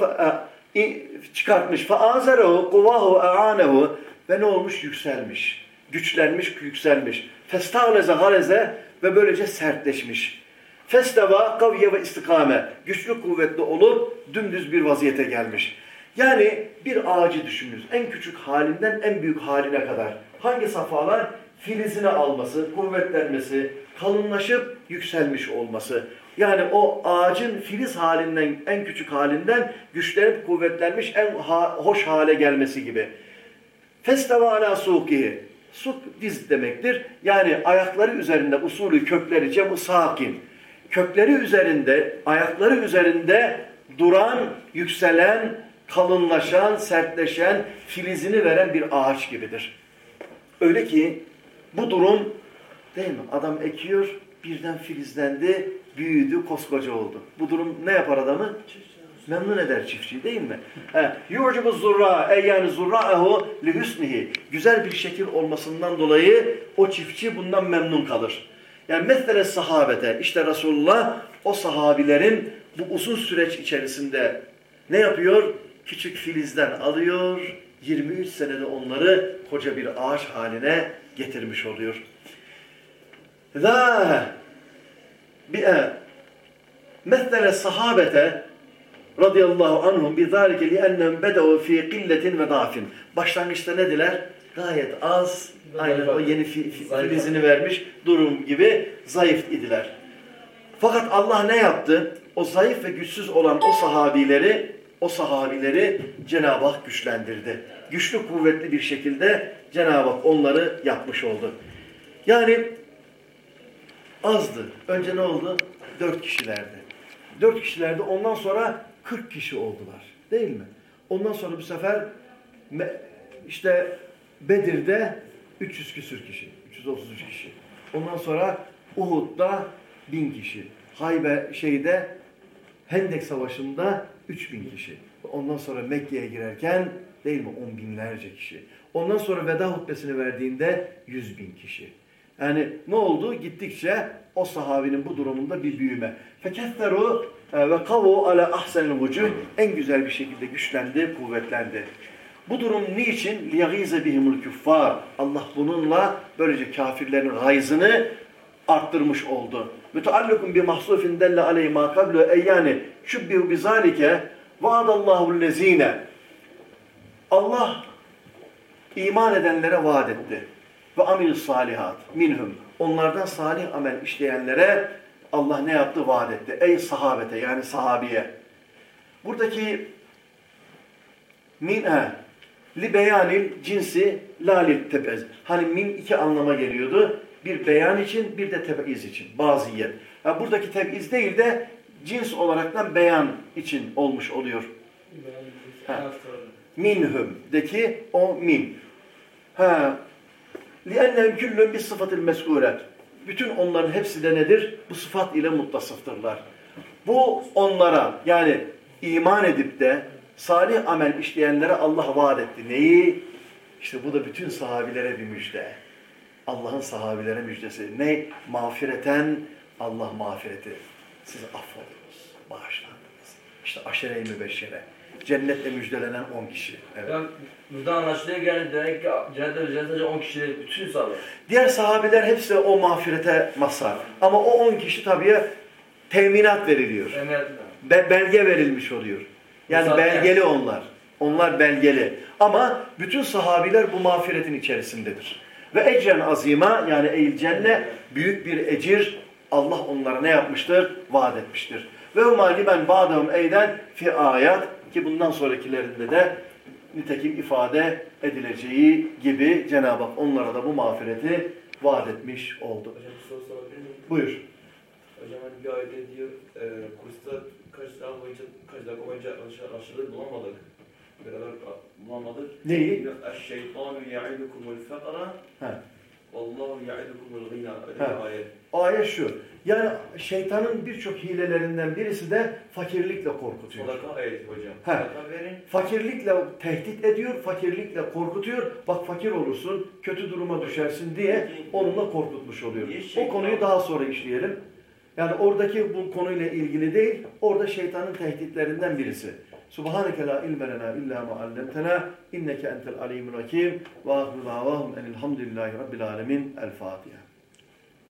çıkartmış. Feazerehu kuvahu e'anehu ve ne olmuş? Yükselmiş. Güçlenmiş, yükselmiş. Festağleze haleze ve böylece sertleşmiş. Festeva kaviye ve istikame. Güçlü kuvvetli olup dümdüz bir vaziyete gelmiş. Yani bir ağacı düşününüz. En küçük halinden en büyük haline kadar. Hangi safhalar? Filizini alması, kuvvetlenmesi, kalınlaşıp yükselmiş olması. Yani o ağacın filiz halinden, en küçük halinden güçlenip kuvvetlenmiş, en ha hoş hale gelmesi gibi. Festeva ala sukihi. Suk diz demektir. Yani ayakları üzerinde usulü kökleri cem sakin. Kökleri üzerinde, ayakları üzerinde duran, yükselen, kalınlaşan, sertleşen, filizini veren bir ağaç gibidir. Öyle ki bu durum değil mi? Adam ekiyor, birden filizlendi, büyüdü, koskoca oldu. Bu durum ne yapar adamı? Memnun eder çiftçiyi değil mi? Yu'cibu zurra ey yani zurra'ehu li husnihi. Güzel bir şekil olmasından dolayı o çiftçi bundan memnun kalır. Yani mesele sahabete işte Resulullah o sahabilerin bu uzun süreç içerisinde ne yapıyor? Küçük filizden alıyor, 23 senede onları koca bir ağaç haline getirmiş oluyor. Zâ bi'e mesele sahabete radıyallahu anhum bi zâlike li'ennem bedevu fî qilletin ve dâfin. Başlangıçta ne diler? Gayet az, aynen o yeni fi, fi, filizini vermiş durum gibi zayıf idiler. Fakat Allah ne yaptı? O zayıf ve güçsüz olan o sahabileri, o sahabileri Cenab-ı Hak güçlendirdi. Güçlü kuvvetli bir şekilde Cenab-ı Hak onları yapmış oldu. Yani azdı. Önce ne oldu? Dört kişilerdi. Dört kişilerdi. Ondan sonra 40 kişi oldular. Değil mi? Ondan sonra bu sefer işte Bedir'de 300 küsür kişi. 333 kişi. Ondan sonra Uhud'da 1000 kişi. Haybe şeyde Hendek Savaşı'nda 3000 kişi. Ondan sonra Mekke'ye girerken değil mi on binlerce kişi. Ondan sonra veda hutbesini verdiğinde 100 bin kişi. Yani ne oldu? Gittikçe o sahabinin bu durumunda bir büyüme. Feketteru ve kavu ala ahsenil vucuh en güzel bir şekilde güçlendi, kuvvetlendi. Bu durum niçin? لِيَغِيزَ بِهِمُ الْكُفَّارِ Allah bununla böylece kafirlerin gayzını arttırmış oldu. Müteallukun bi mahsufin delle aleyhi ma kablu ey yani şubbihu bizalike vaadallahu lezine Allah iman edenlere vaat etti. Ve amil salihat minhum. Onlardan salih amel işleyenlere Allah ne yaptı? Vaat etti. Ey sahabete yani sahabiye. Buradaki min he, li beyanil cinsi lalil tebez. Hani min iki anlama geliyordu. Bir beyan için bir de tebiz için. Baziyet. Yani buradaki tebiz değil de cins olaraktan beyan için olmuş oluyor. Ha. Minhum'deki o min. Ha. لِأَنَّهُمْ كُلُّمْ بِالصِّفَةِ الْمَسْكُورَةِ bütün onların hepsi de nedir? Bu sıfat ile muttasıftırlar. Bu onlara yani iman edip de Salih amel işleyenlere Allah vaat etti. Neyi? İşte bu da bütün sahabilere bir müjde. Allah'ın sahabilere müjdesi. Ne? Mağfireten Allah mağfireti. Siz affoldunuz, bağışlandınız. İşte aşere-i mübeşşere. Cennetle müjdelenen 10 kişi. Evet. Yani buradan anlaşılıyor yani demek ki vereceğiz sadece 10 kişileri bütün sahabe. Diğer sahabiler hepsi o mağfirete mazhar. Ama o 10 kişi tabii teminat veriliyor. Be- belge verilmiş oluyor. Yani Zaten- belgeli onlar. Onlar belgeli. Ama bütün sahabiler bu mağfiretin içerisindedir. Ve ecren azima yani eil cenne büyük bir ecir Allah onlara ne yapmıştır? Vaat etmiştir. Ve huma limen ba'dahum eyden fi ayat ki bundan sonrakilerinde de nitekim ifade edileceği gibi Cenab-ı Hak onlara da bu mağfireti vaat etmiş oldu. Hocam soru sorabilir miyim? Buyur. Hocam hani bir ayette diyor, e, kursta kaç saat boyunca, kaç dakika boyunca aşı- aşırı bulamadık. Beraber bulamadık. Neyi? Eşşeytanu ya'idukumul fekra, He. vallahu ya'idukumul gina. Öyle bir ayet. Ayet şu. Yani şeytanın birçok hilelerinden birisi de fakirlikle korkutuyor. Sadaka ayeti hocam. Ha. Fakirlikle tehdit ediyor, fakirlikle korkutuyor. Bak fakir olursun, kötü duruma düşersin diye onunla korkutmuş oluyor. O konuyu daha sonra işleyelim. Yani oradaki bu konuyla ilgili değil, orada şeytanın tehditlerinden birisi. Subhaneke la ilme lena illa ma allamtena inneke entel alimul hakim ve ahru davahum enilhamdülillahi rabbil alemin. El Fatiha.